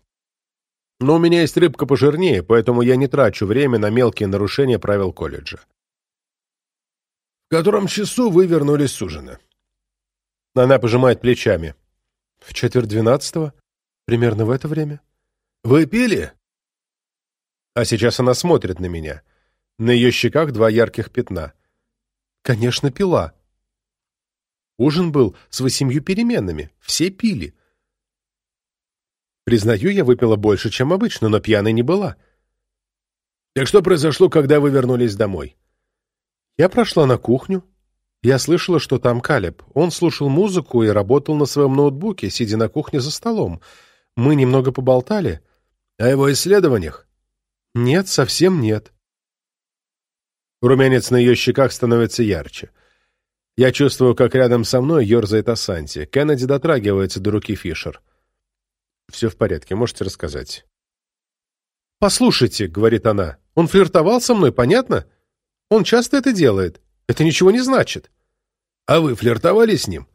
Но у меня есть рыбка пожирнее, поэтому я не трачу время на мелкие нарушения правил колледжа. В котором часу вы вернулись с ужина? Она пожимает плечами. В четверть двенадцатого? Примерно в это время. Вы пили? А сейчас она смотрит на меня. На ее щеках два ярких пятна. Конечно, пила. Ужин был с восемью переменами. Все пили. Признаю, я выпила больше, чем обычно, но пьяной не была. Так что произошло, когда вы вернулись домой? Я прошла на кухню. Я слышала, что там Калеб. Он слушал музыку и работал на своем ноутбуке, сидя на кухне за столом. Мы немного поболтали. О его исследованиях? Нет, совсем нет. Румянец на ее щеках становится ярче. Я чувствую, как рядом со мной ерзает Асанти. Кеннеди дотрагивается до руки Фишер. «Все в порядке, можете рассказать?» «Послушайте», — говорит она, — «он флиртовал со мной, понятно? Он часто это делает. Это ничего не значит». «А вы флиртовали с ним?»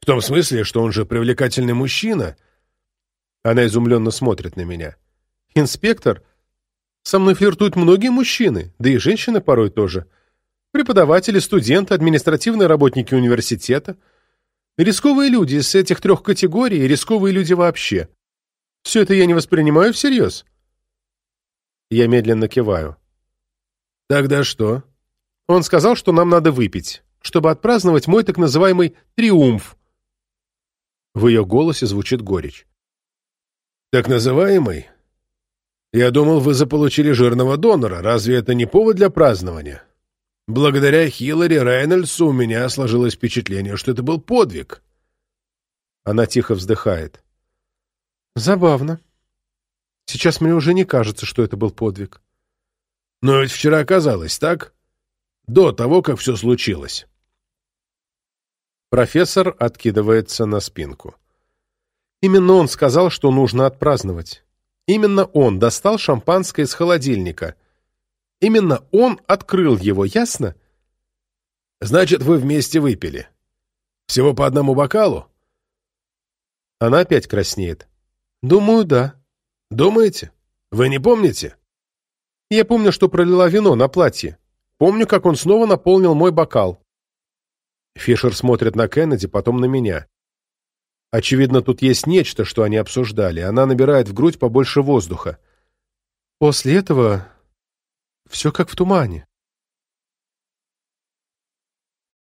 «В том смысле, что он же привлекательный мужчина». Она изумленно смотрит на меня. «Инспектор, со мной флиртуют многие мужчины, да и женщины порой тоже. Преподаватели, студенты, административные работники университета. Рисковые люди из этих трех категорий и рисковые люди вообще. Все это я не воспринимаю всерьез. Я медленно киваю. Тогда что? Он сказал, что нам надо выпить, чтобы отпраздновать мой так называемый «триумф». В ее голосе звучит горечь. «Так называемый? Я думал, вы заполучили жирного донора. Разве это не повод для празднования?» Благодаря Хиллари Рейнольдсу у меня сложилось впечатление, что это был подвиг. Она тихо вздыхает. Забавно. Сейчас мне уже не кажется, что это был подвиг. Но ведь вчера оказалось, так? До того, как все случилось. Профессор откидывается на спинку. Именно он сказал, что нужно отпраздновать. Именно он достал шампанское из холодильника — Именно он открыл его, ясно? Значит, вы вместе выпили. Всего по одному бокалу? Она опять краснеет. Думаю, да. Думаете? Вы не помните? Я помню, что пролила вино на платье. Помню, как он снова наполнил мой бокал. Фишер смотрит на Кеннеди, потом на меня. Очевидно, тут есть нечто, что они обсуждали. Она набирает в грудь побольше воздуха. После этого все как в тумане.